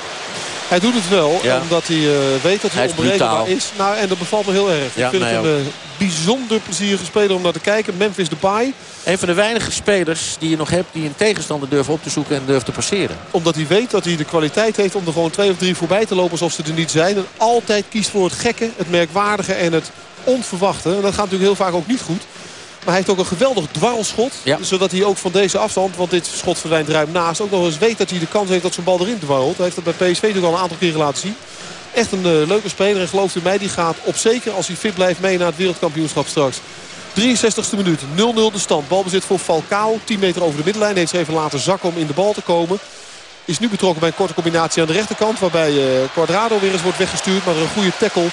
Hij doet het wel, omdat hij uh, weet dat hij, hij onberekenbaar is. Nou, en dat bevalt me heel erg. Ja, ik vind het een uh, bijzonder plezierige speler om naar te kijken. Memphis Depay.
Een van de weinige spelers die je nog hebt... die een tegenstander durven op te zoeken en durft te passeren.
Omdat hij weet dat hij de kwaliteit heeft om er gewoon twee of drie voorbij te lopen... alsof ze er niet zijn. En altijd kiest voor het gekke, het merkwaardige en het onverwachte. En dat gaat natuurlijk heel vaak ook niet goed. Maar hij heeft ook een geweldig dwarrelschot. Zodat hij ook van deze afstand, want dit schot verdwijnt ruim naast... ook nog eens weet dat hij de kans heeft dat zijn bal erin dwarrelt. Hij heeft dat bij PSV natuurlijk al een aantal keren laten zien. Echt een uh, leuke speler en gelooft u mij, die gaat op zeker als hij fit blijft mee naar het wereldkampioenschap straks. 63ste minuut, 0-0 de stand. Balbezit voor Falcao, 10 meter over de middenlijn. Heeft ze even laten zakken om in de bal te komen. Is nu betrokken bij een korte combinatie aan de rechterkant. Waarbij uh, Quadrado weer eens wordt weggestuurd. Maar er een goede tackle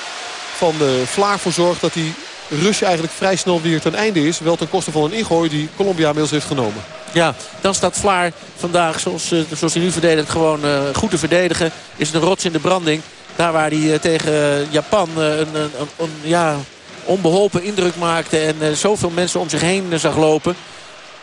van uh, Vlaar voor zorgt dat hij rush eigenlijk vrij snel weer ten einde is. Wel ten koste van een ingooi die Colombia inmiddels heeft genomen.
Ja, dan staat Vlaar vandaag, zoals, uh, zoals hij nu verdedigt, gewoon uh, goed te verdedigen. Is het een rots in de branding. Daar waar hij uh, tegen Japan een, een, een, ja, onbeholpen indruk maakte. En zoveel mensen om zich heen zag lopen.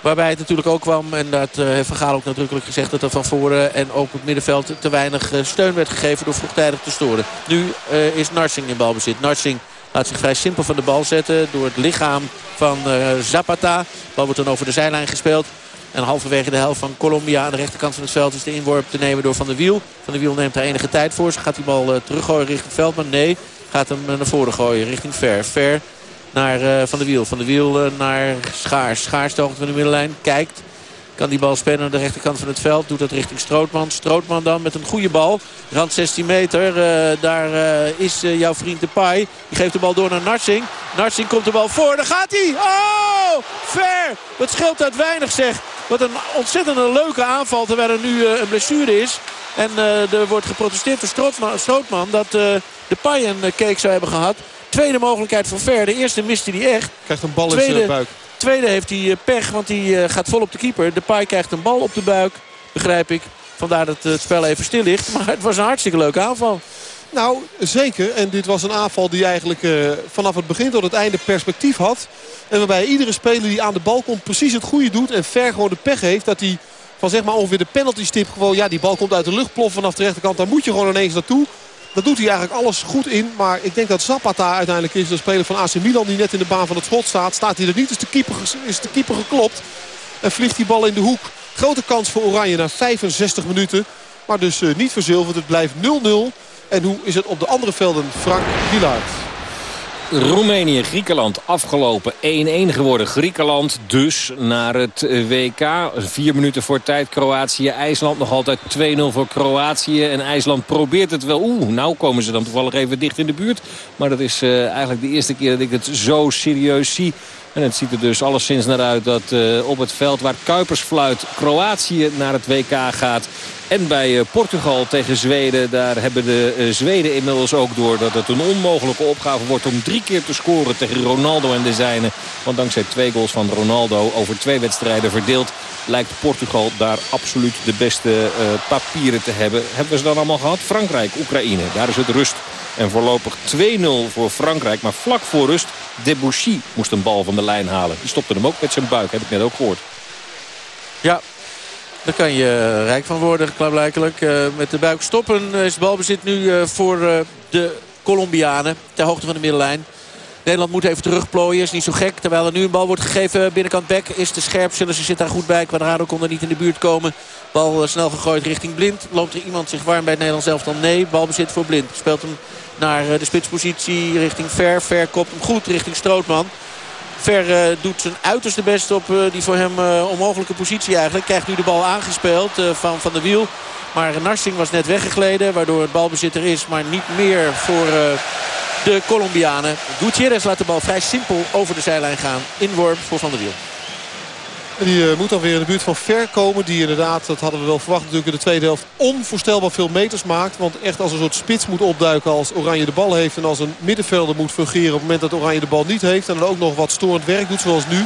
Waarbij het natuurlijk ook kwam, en dat heeft Van Gaal ook nadrukkelijk gezegd... dat er van voren en ook het middenveld te weinig steun werd gegeven door vroegtijdig te storen. Nu is Narsing in balbezit. Narsing Laat zich vrij simpel van de bal zetten door het lichaam van uh, Zapata. Bal wordt dan over de zijlijn gespeeld. En halverwege de helft van Colombia aan de rechterkant van het veld is de inworp te nemen door Van der Wiel. Van der Wiel neemt daar enige tijd voor. Ze gaat die bal uh, teruggooien richting Veldman. Nee, gaat hem naar voren gooien richting Ver. Ver naar Van der Wiel. Van der Wiel naar Schaars. Schaars de hoogte van de middenlijn. Kijkt. Kan die bal spelen aan de rechterkant van het veld. Doet dat richting Strootman. Strootman dan met een goede bal. Rand 16 meter. Uh, daar uh, is uh, jouw vriend de Pai. Die geeft de bal door naar Narsing. Narsing komt de bal voor. Daar gaat hij. Oh! Ver! Dat scheelt uit weinig zeg. Wat een ontzettende leuke aanval. Terwijl er nu een blessure is. En er wordt geprotesteerd door Strootman, Strootman dat de Pai een cake zou hebben gehad. Tweede mogelijkheid voor Ver. De eerste miste hij echt.
Krijgt een bal Tweede, in zijn buik.
Tweede heeft hij eh, pech, want hij eh, gaat vol op de keeper. De Pai krijgt een bal op de buik, begrijp ik. Vandaar dat het spel even stil ligt. Maar het was een hartstikke leuke aanval.
Nou, zeker. En dit was een aanval die eigenlijk vanaf het begin tot het einde perspectief had. En waarbij iedere speler die aan de bal komt precies het goede doet. En ver gewoon de pech heeft dat hij van zeg maar ongeveer de penalty stip gewoon... Ja, die bal komt uit de lucht ploffen vanaf de rechterkant. Daar moet je gewoon ineens naartoe. Dat doet hij eigenlijk alles goed in. Maar ik denk dat Zapata uiteindelijk is de speler van AC Milan die net in de baan van het schot staat. Staat hij er niet, is de keeper, is de keeper geklopt. En vliegt die bal in de hoek. Grote kans voor Oranje na 65 minuten. Maar dus uh, niet verzilverd. Het blijft 0-0. En hoe is het op de andere velden? Frank Wielaert.
Roemenië, Griekenland afgelopen 1-1 geworden. Griekenland dus naar het WK. Vier minuten voor tijd Kroatië. IJsland nog altijd 2-0 voor Kroatië. En IJsland probeert het wel. Oeh, nou komen ze dan toevallig even dicht in de buurt. Maar dat is uh, eigenlijk de eerste keer dat ik het zo serieus zie. En het ziet er dus alleszins naar uit dat uh, op het veld waar Kuipers fluit Kroatië naar het WK gaat. En bij uh, Portugal tegen Zweden, daar hebben de uh, Zweden inmiddels ook door dat het een onmogelijke opgave wordt om drie keer te scoren tegen Ronaldo en de zijnen. Want dankzij twee goals van Ronaldo over twee wedstrijden verdeeld lijkt Portugal daar absoluut de beste papieren te hebben. Hebben we ze dan allemaal gehad? Frankrijk, Oekraïne, daar is het rust. En voorlopig 2-0 voor Frankrijk. Maar vlak voor rust, Debussy moest een bal van de lijn halen. Die stopte hem ook met zijn buik, heb ik net ook gehoord.
Ja, daar kan je rijk van worden, klaarblijkelijk. Uh, met de buik stoppen is het balbezit nu voor de Colombianen. Ter hoogte van de middenlijn. Nederland moet even terugplooien. Is niet zo gek. Terwijl er nu een bal wordt gegeven binnenkant Beck. Is te scherp. Zullen ze zit daar goed bij. Quadrado kon er niet in de buurt komen. Bal snel gegooid richting Blind. Loopt er iemand zich warm bij het Nederlands elftal? Nee. Balbezit voor Blind. Speelt hem naar de spitspositie richting Ver. Ver kopt hem goed richting Strootman. Ver uh, doet zijn uiterste best op uh, die voor hem onmogelijke positie eigenlijk. Krijgt nu de bal aangespeeld van Van de Wiel. Maar Narsing was net weggegleden. Waardoor het balbezit er is. Maar niet meer voor de Colombianen. Gutierrez laat de bal vrij simpel over de zijlijn gaan. Inworp voor Van der Wiel.
Die uh, moet dan weer in de buurt van Ver komen. Die inderdaad, dat hadden we wel verwacht natuurlijk in de tweede helft... onvoorstelbaar veel meters maakt. Want echt als een soort spits moet opduiken als Oranje de bal heeft... en als een middenvelder moet fungeren op het moment dat Oranje de bal niet heeft... en dan ook nog wat storend werk doet zoals nu.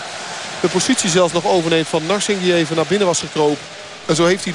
De positie zelfs nog overneemt van Narsing die even naar binnen was gekropen. En zo heeft hij